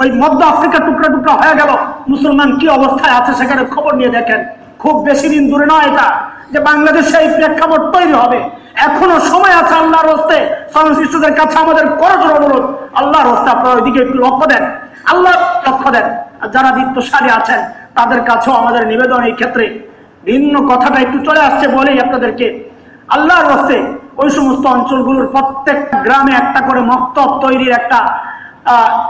ওই মধ্য আফ্রিকা টুকরা টুকরা হয়ে গেল। মুসলমান কি অবস্থায় আছে সেখানে খবর নিয়ে দেখেন। খুব বেশি দিন দূরে নয় এটা, যে বাংলাদেশে এই প্রেক্ষাপট তৈরি হবে। এখনও সময় আছে আল্লাহর হস্তে। সংশ্লিষ্টদের কাছে আমাদের করজোর অনুরোধ। আল্লাহর হস্তে আপনারা ওইদিকে একটু লক্ষ্য দেন। আল্লাহ লক্ষ্য দেন। যারা বৃত্তশালী আছেন, তাদের কাছেও আমাদের নিবেদন এই ক্ষেত্রে। ভিন্ন কথাটা একটু চলে আসছে বলেই আপনাদেরকে আল্লাহর হস্তে ওই সমস্ত অঞ্চলগুলোর প্রত্যেক গ্রামে একটা করে মক্তব তৈরির একটা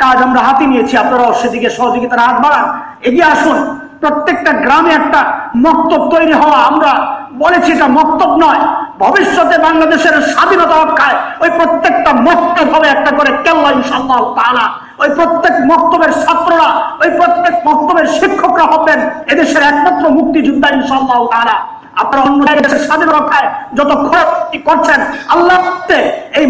কাজ আমরা হাতে নিয়েছি। আপনারাও সেদিকে সহযোগিতার হাত বাড়ান। এগিয়ে আসুন। প্রত্যেকটা গ্রামে একটা মক্তব তৈরি হওয়া আমরা বলেছি, এটা মক্তব নয়। ভবিষ্যতে বাংলাদেশের স্বাধীনতা রক্ষায় ওই প্রত্যেকটা মক্তব হবে একটা করে কেল্লা ইনশাল্লাহ তালা ওই প্রত্যেক মক্তবের ছাত্ররা, ওই প্রত্যেক মক্তবের শিক্ষকরা হবেন এদেশের একমাত্র মুক্তিযোদ্ধা ইনশাল্লাহ খরচ করছেন আল্লাহ এই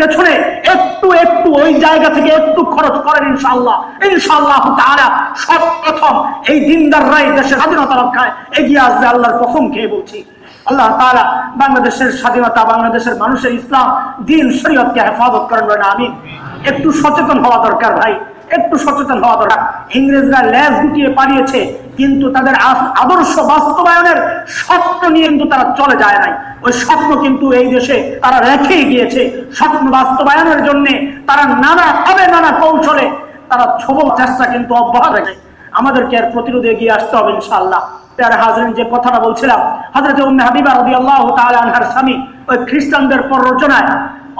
পেছনে একটু একটু ওই জায়গা থেকে একটু খরচ ইনশাল্লাহ ইনশাল্লাহ তারা এই দেশের স্বাধীনতা রক্ষায় এগিয়ে আসবে আল্লাহর কসম খেয়ে বলছি। আল্লাহ তারা বাংলাদেশের স্বাধীনতা, বাংলাদেশের মানুষের ইসলাম, দিন, শরীয়তকে হেফাজত করেন না আমি একটু সচেতন হওয়া দরকার ভাই, একটু সচেতন হওয়া দরকার। ইংরেজরা ল্যাস গুটিয়ে পালিয়েছে, কিন্তু তাদের আদর্শ বাস্তবায়নের স্বপ্ন নিয়ে কিন্তু তারা চলে যায় নাই। ওই স্বপ্ন কিন্তু এই দেশে তারা রেখেই গিয়েছে। স্বপ্ন বাস্তবায়নের জন্য তারা নানা ভাবে নানা কৌশলে তারা ছবল চেষ্টা কিন্তু অব্যাহত রেখে আমাদেরকে এর প্রতিরোধে এগিয়ে আসতে হবে ইনশাল্লাহ যে কথাটা বলছিলাম হাজরত উম্মে হাবিবা রবি আল্লাহ আনহার স্বামী ওই খ্রিস্টানদের প্ররোচনায়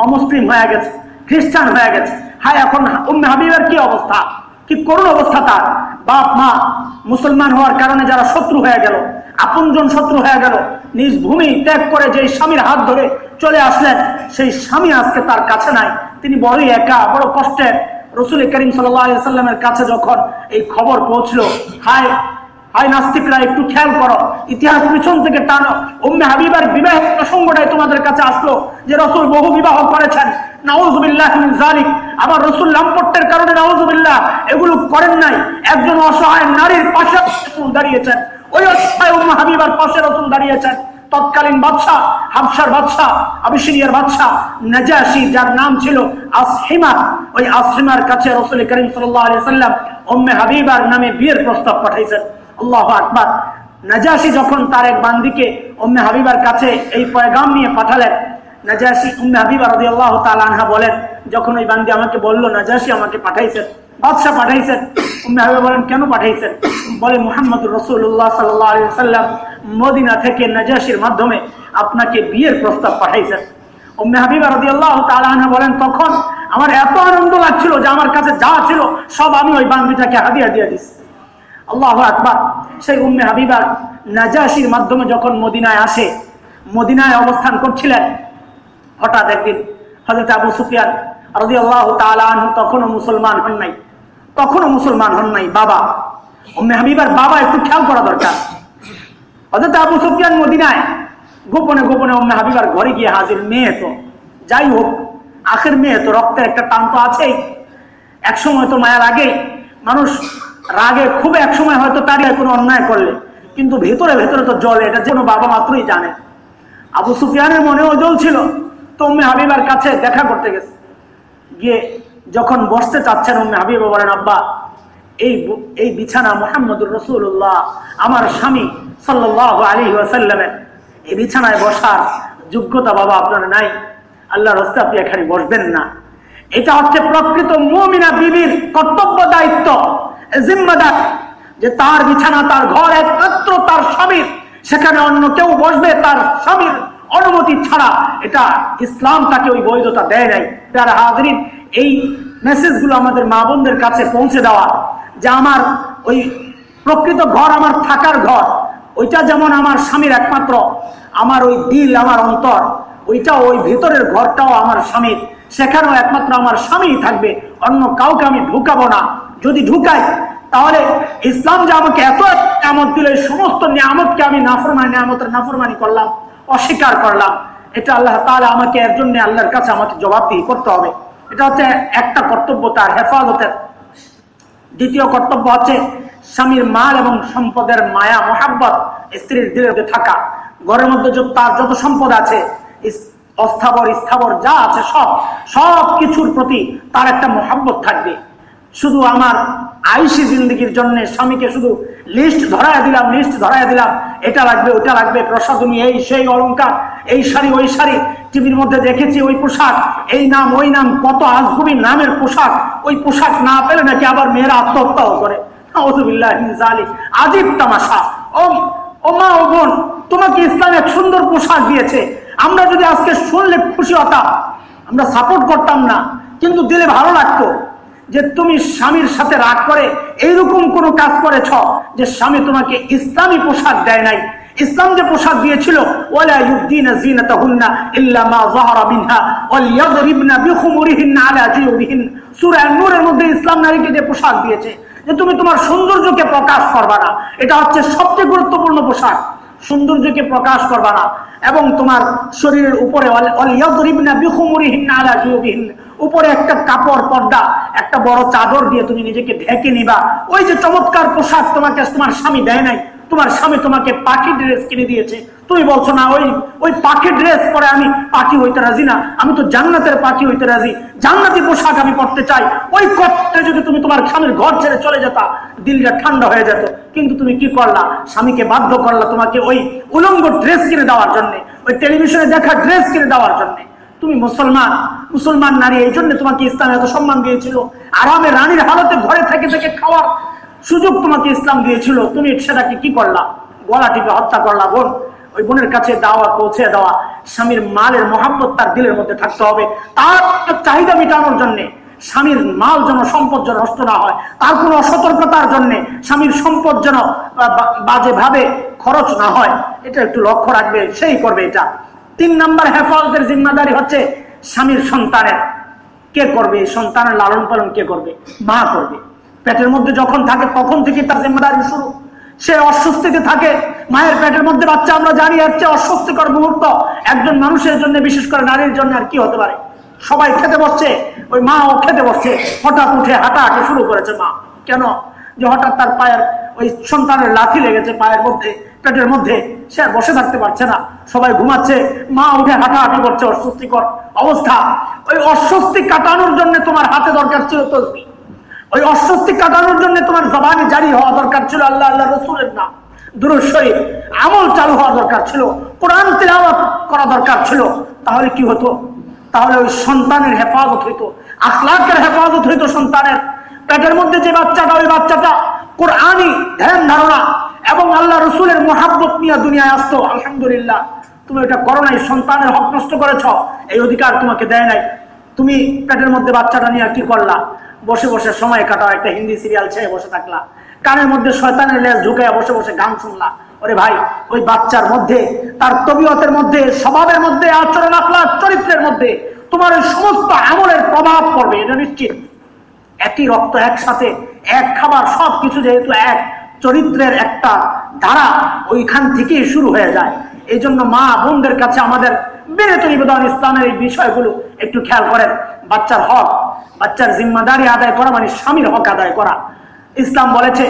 অমুসলিম হয়ে গেছে, খ্রিস্টান হয়ে গেছে। হ্যাঁ এখন উম্মে হাবিবের কি অবস্থা? কি করুন অবস্থা তার? বাপ, মা মুসলমান হওয়ার কারণে যারা শত্রু হয়ে গেল, আপনজন শত্রু হয়ে গেল, নিজ ভূমি ত্যাগ করে যে স্বামীর হাত ধরে চলে আসলেন, সেই স্বামী আজকে তার কাছে নাই। তিনি বড়ই একা, বড় কষ্টের রসুল করিম সাল্লামের কাছে যখন এই খবর পৌঁছলো, হায় হায় নাস্তিকরা, একটু খেয়াল করো, ইতিহাস পিছন থেকে টানো, উম্মে হাবিবার বিবাহ প্রসঙ্গটাই তোমাদের কাছে আসলো যে রসুল বহু বিবাহ করেছেন। আবার রসুল লাম্পটের কারণে নাউজুবিল্লাহ এগুলো করেন নাই। একজন অসহায় নারীর পাশে দাঁড়িয়েছেন। ওই অসহায় উম্মা হাবিবার পাশে রসুল দাঁড়িয়েছেন। তৎকালীন বাদশাহ হাবসার বাদশাহ, আবিসিনিয়ার বাদশাহ, নাজাসি, যার নাম ছিল আসহিমা। ওই আসহিমার কাছে রসুল করিম সাল্লাম ওম্মে হাবিবার নামে বিয়ের প্রস্তাব পাঠাইছেন। আল্লাহ আকবার। নাজাসি যখন তার এক বান্দিকে ওম্মে হাবিবার কাছে এই পয়গাম নিয়ে পাঠালেন, নাজাসি উম্মে হাবিবা রদি আল্লাহ তালানহা বলেন, যখন ওই বান্দি আমাকে বলল, নাজাসি আমাকে পাঠাইছেন। বাদশাহ পাঠাইছেন। উম্মে হাবিবা বলেন, কেন পাঠাইছেন? বলে মোহাম্মদ রসুল্লাহ সাল্লাম মদিনা থেকে নাজাসির মাধ্যমে আপনাকে বিয়ের প্রস্তাব পাঠাইছেন। উম্মে হাবিবা রদি আল্লাহ তালানহা বলেন, তখন আমার এত আনন্দ লাগছিল যে আমার কাছে যা ছিল, সব আমি ওই বান্দিটাকে হাদিয়া দিয়ে দিচ্ছি আল্লাহ আকবার। সেই উম্মে হাবিবা নাজাসির মাধ্যমে যখন মদিনায় আসে, মদিনায় অবস্থান করছিলেন, হঠাৎ একদিন হজরত আবু সুফিয়ান রদি আল্লাহ তখনও মুসলমান হন নাই। তখনও মুসলমান হন নাই, বাবা। উম্মে হাবিবার বাবা, একটু খেয়াল করা দরকার। হজরত আবু সুফিয়ান মদিনায় গোপনে গোপনে উম্মে হাবিবার ঘরে গিয়ে হাজির মেয়ে তো। যাই হোক, আখের মেয়ে তো, রক্তের একটা টান তো আছেই। একসময় তো মায়ার আগেই মানুষ রাগে খুব একসময় হয়তো তার কোনো অন্যায় করলে, কিন্তু ভেতরে ভেতরে তো জলে, এটা যে কোনো বাবা মাত্রই জানে। আবু সুফিয়ানের মনেও জল ছিল, তো উম্মে হাবিবার কাছে দেখা করতে গেছে। গিয়ে যখন বসতে চাচ্ছেন উম্মে হাবিবা, বলেন, আব্বা, এই এই বিছানা মোহাম্মদুর রসুল্লাহ আমার স্বামী সাল্লাহ আলী ওয়াসাল্লামের। এই বিছানায় বসার যোগ্যতা বাবা আপনার নাই। আল্লাহ রস্তে আপনি এখানে বসবেন না। এটা হচ্ছে প্রকৃত মমিনা বিবির কর্তব্য, দায়িত্ব, জিম্মাদার। যে তার বিছানা, তার ঘর একমাত্র তার স্বামীর। সেখানে অন্য কেউ বসবে, তার স্বামীর অনুমতি ছাড়া। এটা ইসলাম তাকে ওই বৈধতা দেয় নাই। যারা হাজরিন এই মেসেজগুলো আমাদের মা বোনদের কাছে পৌঁছে দেওয়া, যে আমার ওই প্রকৃত ঘর, আমার থাকার ঘর, ওইটা যেমন আমার স্বামীর একমাত্র, আমার ওই দিল, আমার অন্তর, ওইটা ওই ভিতরের ঘরটাও আমার স্বামীর, সেখানেও একমাত্র আমার স্বামী থাকবে, অন্য কাউকে আমি ঢুকাবো না। যদি ঢুকাই, তাহলে ইসলাম যে আমাকে এত নিয়ামত দিল, এই সমস্ত নিয়ামতকে আমি নাফরমানি, নিয়ামতের নাফরমানি করলাম, অস্বীকার করলাম। এটা আল্লাহ তাহলে আমাকে এর জন্য আল্লাহর কাছে আমাকে জবাবদিহি করতে হবে। এটা হচ্ছে একটা কর্তব্য তার হেফাজতের। দ্বিতীয় কর্তব্য হচ্ছে স্বামীর মাল এবং সম্পদের মায়া, মহাব্বত, স্ত্রীর দিলে থাকা। ঘরের মধ্যে তার যত সম্পদ আছে অস্থাবর, স্থাবর যা আছে সব সব কিছুর প্রতি তার একটা মহাব্বত থাকবে। শুধু আমার আইসি জিন্দগির জন্য স্বামীকে শুধু লিস্ট ধরায় দিলাম লিস্ট ধরায় দিলাম। এটা লাগবে, ওটা লাগবে, প্রসাদনী, এই সেই অলঙ্কার এই শাড়ি, ওই শাড়ি। টিভির মধ্যে দেখেছি ওই পোশাক, এই নাম, ওই নাম, কত আজগুবি নামের পোশাক। ওই পোশাক না পেলে নাকি আবার মেয়েরা আত্মহত্যাও করে। তামাশা। ও মা, ও বোন, তোমাকে সুন্দর পোশাক দিয়েছে। আমরা যদি আজকে শুনলে খুশি হতাম, আমরা সাপোর্ট করতাম না, কিন্তু দিলে ভালো লাগতো। যে তুমি স্বামীর সাথে রাগ করে, এইরকম কোন কাজ করেছ যে স্বামী তোমাকে ইসলামী পোশাক দেয় নাই? ইসলাম যে পোশাক দিয়েছিল ইসলাম নারীকে যে পোশাক দিয়েছে, যে তুমি তোমার সৌন্দর্যকে প্রকাশ করবা না, এটা হচ্ছে সবচেয়ে গুরুত্বপূর্ণ পোশাক। সৌন্দর্যকে প্রকাশ করবা না, এবং তোমার শরীরের উপরে উপরে একটা কাপড়, পর্দা, একটা বড় চাদর দিয়ে তুমি নিজেকে ঢেকে নিবা। ওই যে চমৎকার পোশাক তোমাকে, তোমার স্বামী দেয় নাই, তোমার স্বামী তোমাকে পাখি ড্রেস কিনে দিয়েছে। তুমি বলছো, না, ওই ওই পাখি ড্রেস পরে আমি পাখি হইতে রাজি না, আমি তো জান্নাতের পাখি হইতে রাজি। জান্নাতি পোশাক আমি পড়তে চাই। ওই করতে যদি তুমি তোমার স্বামীর ঘর ছেড়ে চলে যেতা, দিলটা ঠান্ডা হয়ে যেত। কিন্তু তুমি কি করলা? স্বামীকে বাধ্য করলা তোমাকে ওই উলঙ্গ ড্রেস কিনে দেওয়ার জন্য, ওই টেলিভিশনে দেখা ড্রেস কিনে দেওয়ার জন্য। তুমি মুসলমান মুসলমান নারী, এই জন্য তোমাকে ইসলাম এত সম্মান দিয়েছিল। আরামে রানীর হালতে ঘরে থেকে থেকে খাওয়ার সুযোগ তোমাকে ইসলাম দিয়েছিল। তুমি সেটাকে কি করলা? গলা টিপে হত্যা করলা, বোন। ওই বোনের কাছে দাওয়া পৌঁছে দেওয়া, স্বামীর মালের মহাব্বত তার দিলের মধ্যে থাকতে হবে। তার চাহিদা মেটানোর জন্যে, স্বামীর মাল যেন সম্পদ যেন নষ্ট না হয়, তার কোনো অসতর্কতার জন্য স্বামীর সম্পদ যেন বাজে ভাবে খরচ না হয়। এটা একটু লক্ষ্য রাখবে, সেই করবে এটা। তিন নম্বর হেফাজতের জিম্মাদারি হচ্ছে স্বামীর সন্তানের। কে করবে? সন্তানের লালন পালন কে করবে? মা করবে। পেটের মধ্যে যখন থাকে, তখন থেকে তার জিম্মাদারি শুরু। সে অস্বস্তিতে থাকে। মায়ের পেটের মধ্যে বাচ্চা আমরা জানি, এর চেয়ে অস্বস্তিকর মুহূর্ত একজন মানুষের জন্য, বিশেষ করে নারীর জন্য আর কি হতে পারে। সবাই খেতে বসছে। ওই মা ও খেতে বসছে। হঠাৎ উঠে হাঁটা হাঁটি শুরু করেছে মা। কেন? যে হঠাৎ তার পায়ের ওই সন্তানের লাথি লেগেছে পায়ের মধ্যে, পেটের মধ্যে। সে বসে থাকতে পারছে না। সবাই ঘুমাচ্ছে। মা উঠে হাঁটাহাঁটি করছে, অস্বস্তিকর অবস্থা। ওই অস্বস্তি কাটানোর জন্য তোমার হাতে দরকার ছিল তসবি। ওই অস্বস্তি কাটানোর জন্য তোমার জবানি জারি হওয়া দরকার ছিল আল্লাহ আল্লাহ রসুলের নাম। দুরুশরীফ আমল চালু হওয়া দরকার ছিল। কোরআন তেলাওয়াত করা দরকার ছিল। তাহলে কি হতো? তাহলে ওই সন্তানের হেফাজত হইতো। আখলাকের হেফাজত হইতো সন্তানের। পেটের মধ্যে যে বাচ্চাটা, ওই বাচ্চাটা কোরআনই ধ্যান ধারণা এবং আল্লাহ রসুলের মোহাব্বত নিয়ে দুনিয়ায় আসতো আলহামদুলিল্লাহ। তুমি এটা করো নাই, সন্তানের হক নষ্ট করেছ, এই অধিকার তোমাকে দেয় নাই। তুমি পেটের মধ্যে বাচ্চাটা নিয়ে কি করলা? বসে বসে সময় কাটাও, একটা হিন্দি সিরিয়াল ছেড়ে বসে থাকলা। কানের মধ্যে শয়তানের লেজ ঢুকাইয়া বসে বসে গান শুনলা। ওরে ভাই, ওই বাচ্চার মধ্যে, তার তবিয়তের মধ্যে, স্বভাবের মধ্যে আচরণ আখলা চরিত্রের মধ্যে তোমার ওই সমস্ত আমলের প্রভাব পড়বে, এটা নিশ্চিত। একই রক্ত একসাথে, এক খাবার সব কিছু যেহেতু এক, চরিত্রের একটা ধারা ওইখান থেকেই শুরু হয়ে যায়। এই জন্য মা বোনদের কাছে আমাদের বিরত নিবেদন ইসলামের এই বিষয়গুলো একটু খেয়াল করেন। বাচ্চার হক, বাচ্চার জিম্মাদারি আদায় করা মানে স্বামীর হক আদায় করা। ইসলাম বলেছে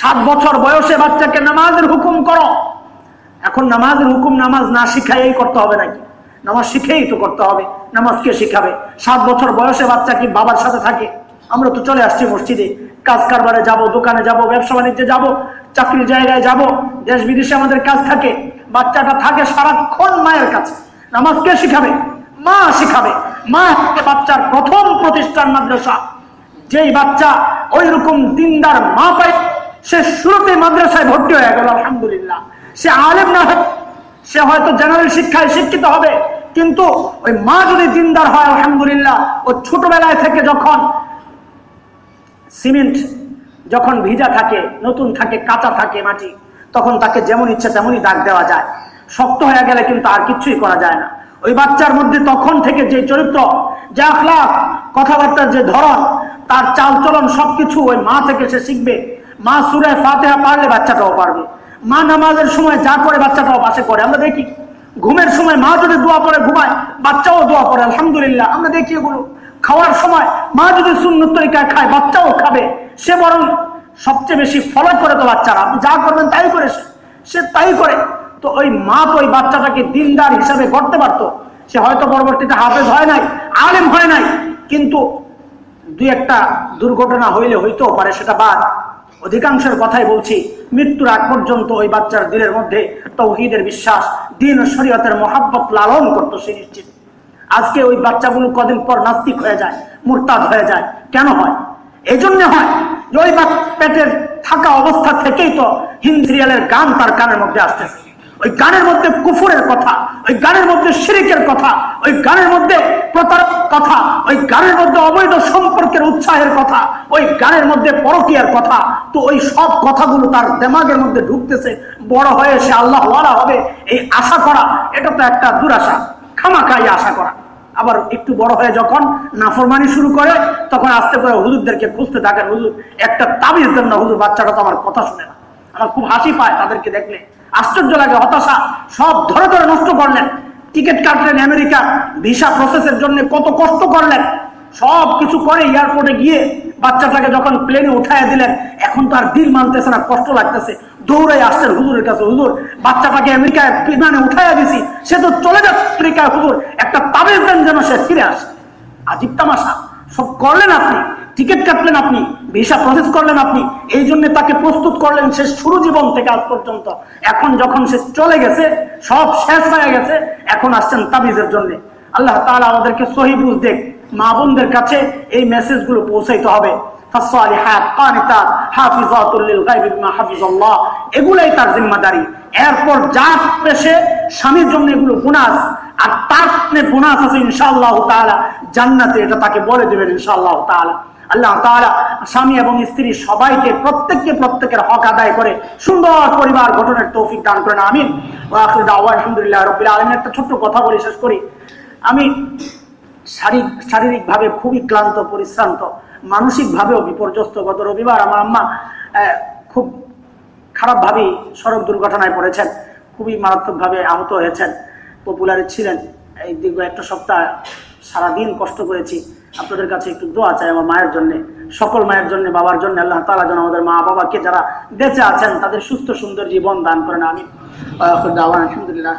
সাত বছর বয়সে বাচ্চাকে নামাজের হুকুম করো। এখন নামাজের হুকুম নামাজ না শিখাই করতে হবে নাকি? নামাজ শিখেই তো করতে হবে। নামাজ কে শিখাবে? সাত বছর বয়সে বাচ্চা কি বাবার সাথে থাকে? আমরা তো চলে আসছি মসজিদে। কাজ কারবারে যাব, দোকানে যাব, ব্যবসা বাণিজ্যে যাব, চাকরির জায়গায় যাব, দেশ বিদেশে আমাদের কাজ থাকে। বাচ্চাটা থাকে সারাক্ষণ মায়ের কাছে। নামাজ কে শিখাবে? মা শিখাবে। মা বাচ্চার প্রথম প্রতিষ্ঠান মাদ্রাসা। যেই বাচ্চা ওই রকম দিনদার মা পায়, সে শুরুতে মাদ্রাসায় ভর্তি হয়ে গেল, আলহামদুলিল্লাহ। সে আলেম না হোক, সে হয়তো জেনারেল শিক্ষায় শিক্ষিত হবে, কিন্তু ওই মা যদি দিনদার হয়, আলহামদুলিল্লাহ, ও ছোটবেলায় থেকে যখন সিমেন্ট যখন ভিজা থাকে, নতুন থাকে, কাঁচা থাকে মাটি, তখন তাকে যেমন ইচ্ছে তেমনই দাগ দেওয়া যায়। শক্ত হয়ে গেলে কিন্তু আর কিছুই করা যায় না। ওই বাচ্চার মধ্যে তখন থেকে যে চরিত্র, যে আখলাখ, কথাবার্তার যে ধরন, তার চাল চলন সবকিছু ওই মা থেকে সে শিখবে। মা সুরে ফাতেহা পারলে বাচ্চাটাও পারবে। মা নামাজের সময় যা করে বাচ্চাটাও পাশে করে আমরা দেখি ঘুমের সময় মা যদি দোয়া পরে ঘুমায়, বাচ্চাও দোয়া পরে আলহামদুলিল্লাহ। আমরা দেখি এগুলো। খাওয়ার সময় মা যদি শূন্য তরিকায় খায়, বাচ্চাও খাবে। সে বরং সবচেয়ে বেশি ফলো করে তো বাচ্চারা। আপনি যা করবেন তাই করে সে তাই করে। তো ওই মা তো ওই বাচ্চাটাকে দিনদার হিসাবে করতে পারতো। সে হয়তো পরবর্তীতে হাফেজ হয় নাই, আলেম হয় নাই। কিন্তু দুই একটা দুর্ঘটনা হইলে হইতেও পারে, সেটা বাদ। অধিকাংশের কথাই বলছি, মৃত্যুর আগ পর্যন্ত ওই বাচ্চার দিলের মধ্যে তৌহিদের বিশ্বাস, দিন শরীয়তের মহাব্বত লালন করতো সে নিশ্চিত। আজকে ওই বাচ্চাগুলো কদিন পর নাস্তিক হয়ে যায়, মুরতাদ হয়ে যায়। কেন হয়? এই জন্য হয় যে ওই পেটের থাকা অবস্থা থেকেই তো হিন্দ্রিয়ালের গান তার কানের মধ্যে আসতেছে। ওই গানের মধ্যে কুফুরের কথা, ওই গানের মধ্যে শিরিকের কথা, ওই গানের মধ্যে প্রতারক কথা, ওই গানের মধ্যে অবৈধ সম্পর্কের উৎসাহের কথা, ওই গানের মধ্যে পরকিয়ার কথা, তো ওই সব কথাগুলো তার দেমাগের মধ্যে ঢুকতেছে, বড় হয়ে সে আল্লাহ ওয়ালা হবে, এই আশা করা, এটা তো একটা দুরাশা, খামাখাই আশা করা। আবার একটু বড় হয়ে যখন নাফরমানি শুরু করে, তখন আস্তে করে হুজুরদেরকে খুঁজতে থাকেন, হুজুর, একটা তাবিজ দেন না, হুজুর, বাচ্চাটা তো আমার কথা শুনে না। আমার খুব হাসি পায় তাদেরকে দেখলে। আশ্চর্য লাগে, হতাশা, সব ধরে ধরে নষ্ট করলেন। টিকিট কাটলেন আমেরিকা, ভিসা প্রসেসের জন্য কত কষ্ট করলেন। সব কিছু করে এয়ারপোর্টে গিয়ে বাচ্চাটাকে যখন প্লেনে উঠায় দিলেন, এখন তো আর দিল মানতেছে না, কষ্ট লাগতেছে। দৌড়ে আসছেন হুজুরের কাছে হুজুর, বাচ্চাটাকে আমেরিকায় বিমানে উঠাইয়া দিছি, সে তো চলে যাচ্ছে আমেরিকায়, হুজুর। একটা তাবেজ দেন যেন সে ফিরে আসে। আজিব তামাশা। সব করলেন আপনি, টিকিট কাটলেন আপনি, ভিসা প্রসেস করলেন আপনি, এই জন্য তাকে প্রস্তুত করলেন সে শুরু জীবন থেকে আজ পর্যন্ত। এখন যখন সে চলে গেছে, সব শেষ হয়ে গেছে, এখন আসছেন তাবিজের জন্য। আল্লাহ তাহলে আমাদেরকে সহি বুঝ দেখ, মা বোনদের কাছে এই মেসেজগুলো পৌঁছাইতে হবে। এগুলাই তার জিম্মাদারি। এরপর যা পেশে স্বামীর জন্য এগুলো গুনাস আর তার গুনাস আছে ইনশাআল্লাহ তাআলা। জান্নাতে এটা তাকে বলে দেবেন ইনশাআল্লাহ তাআলা। আল্লাহ তাআলা স্বামী এবং স্ত্রী সবাইকে প্রত্যেককে প্রত্যেকের হক আদায় করে সুন্দর পরিবার গঠনের তৌফিক দান করেন, আমিন। আলহামদুলিল্লাহ রবিল আলমিন। একটা ছোট্ট কথা বলে, শেষ করি। আমি শারীরিক, শারীরিকভাবে খুবই ক্লান্ত, পরিশ্রান্ত, মানসিকভাবেও বিপর্যস্ত। গত রবিবার আমার আম্মা খুব খারাপভাবেই সড়ক দুর্ঘটনায় পড়েছেন। খুবই মারাত্মকভাবে আহত হয়েছেন। পপুলারে ছিলেন। এই দীর্ঘ একটা সপ্তাহ সারাদিন কষ্ট করেছি। আপনাদের কাছে একটু দোয়া চাই আমার মায়ের জন্য, সকল মায়ের জন্য, বাবার জন্য, আল্লাহ তালা যেন আমাদের মা বাবাকে যারা বেঁচে আছেন, তাদের সুস্থ, সুন্দর জীবন দান করেন আমি আলহামদুলিল্লাহ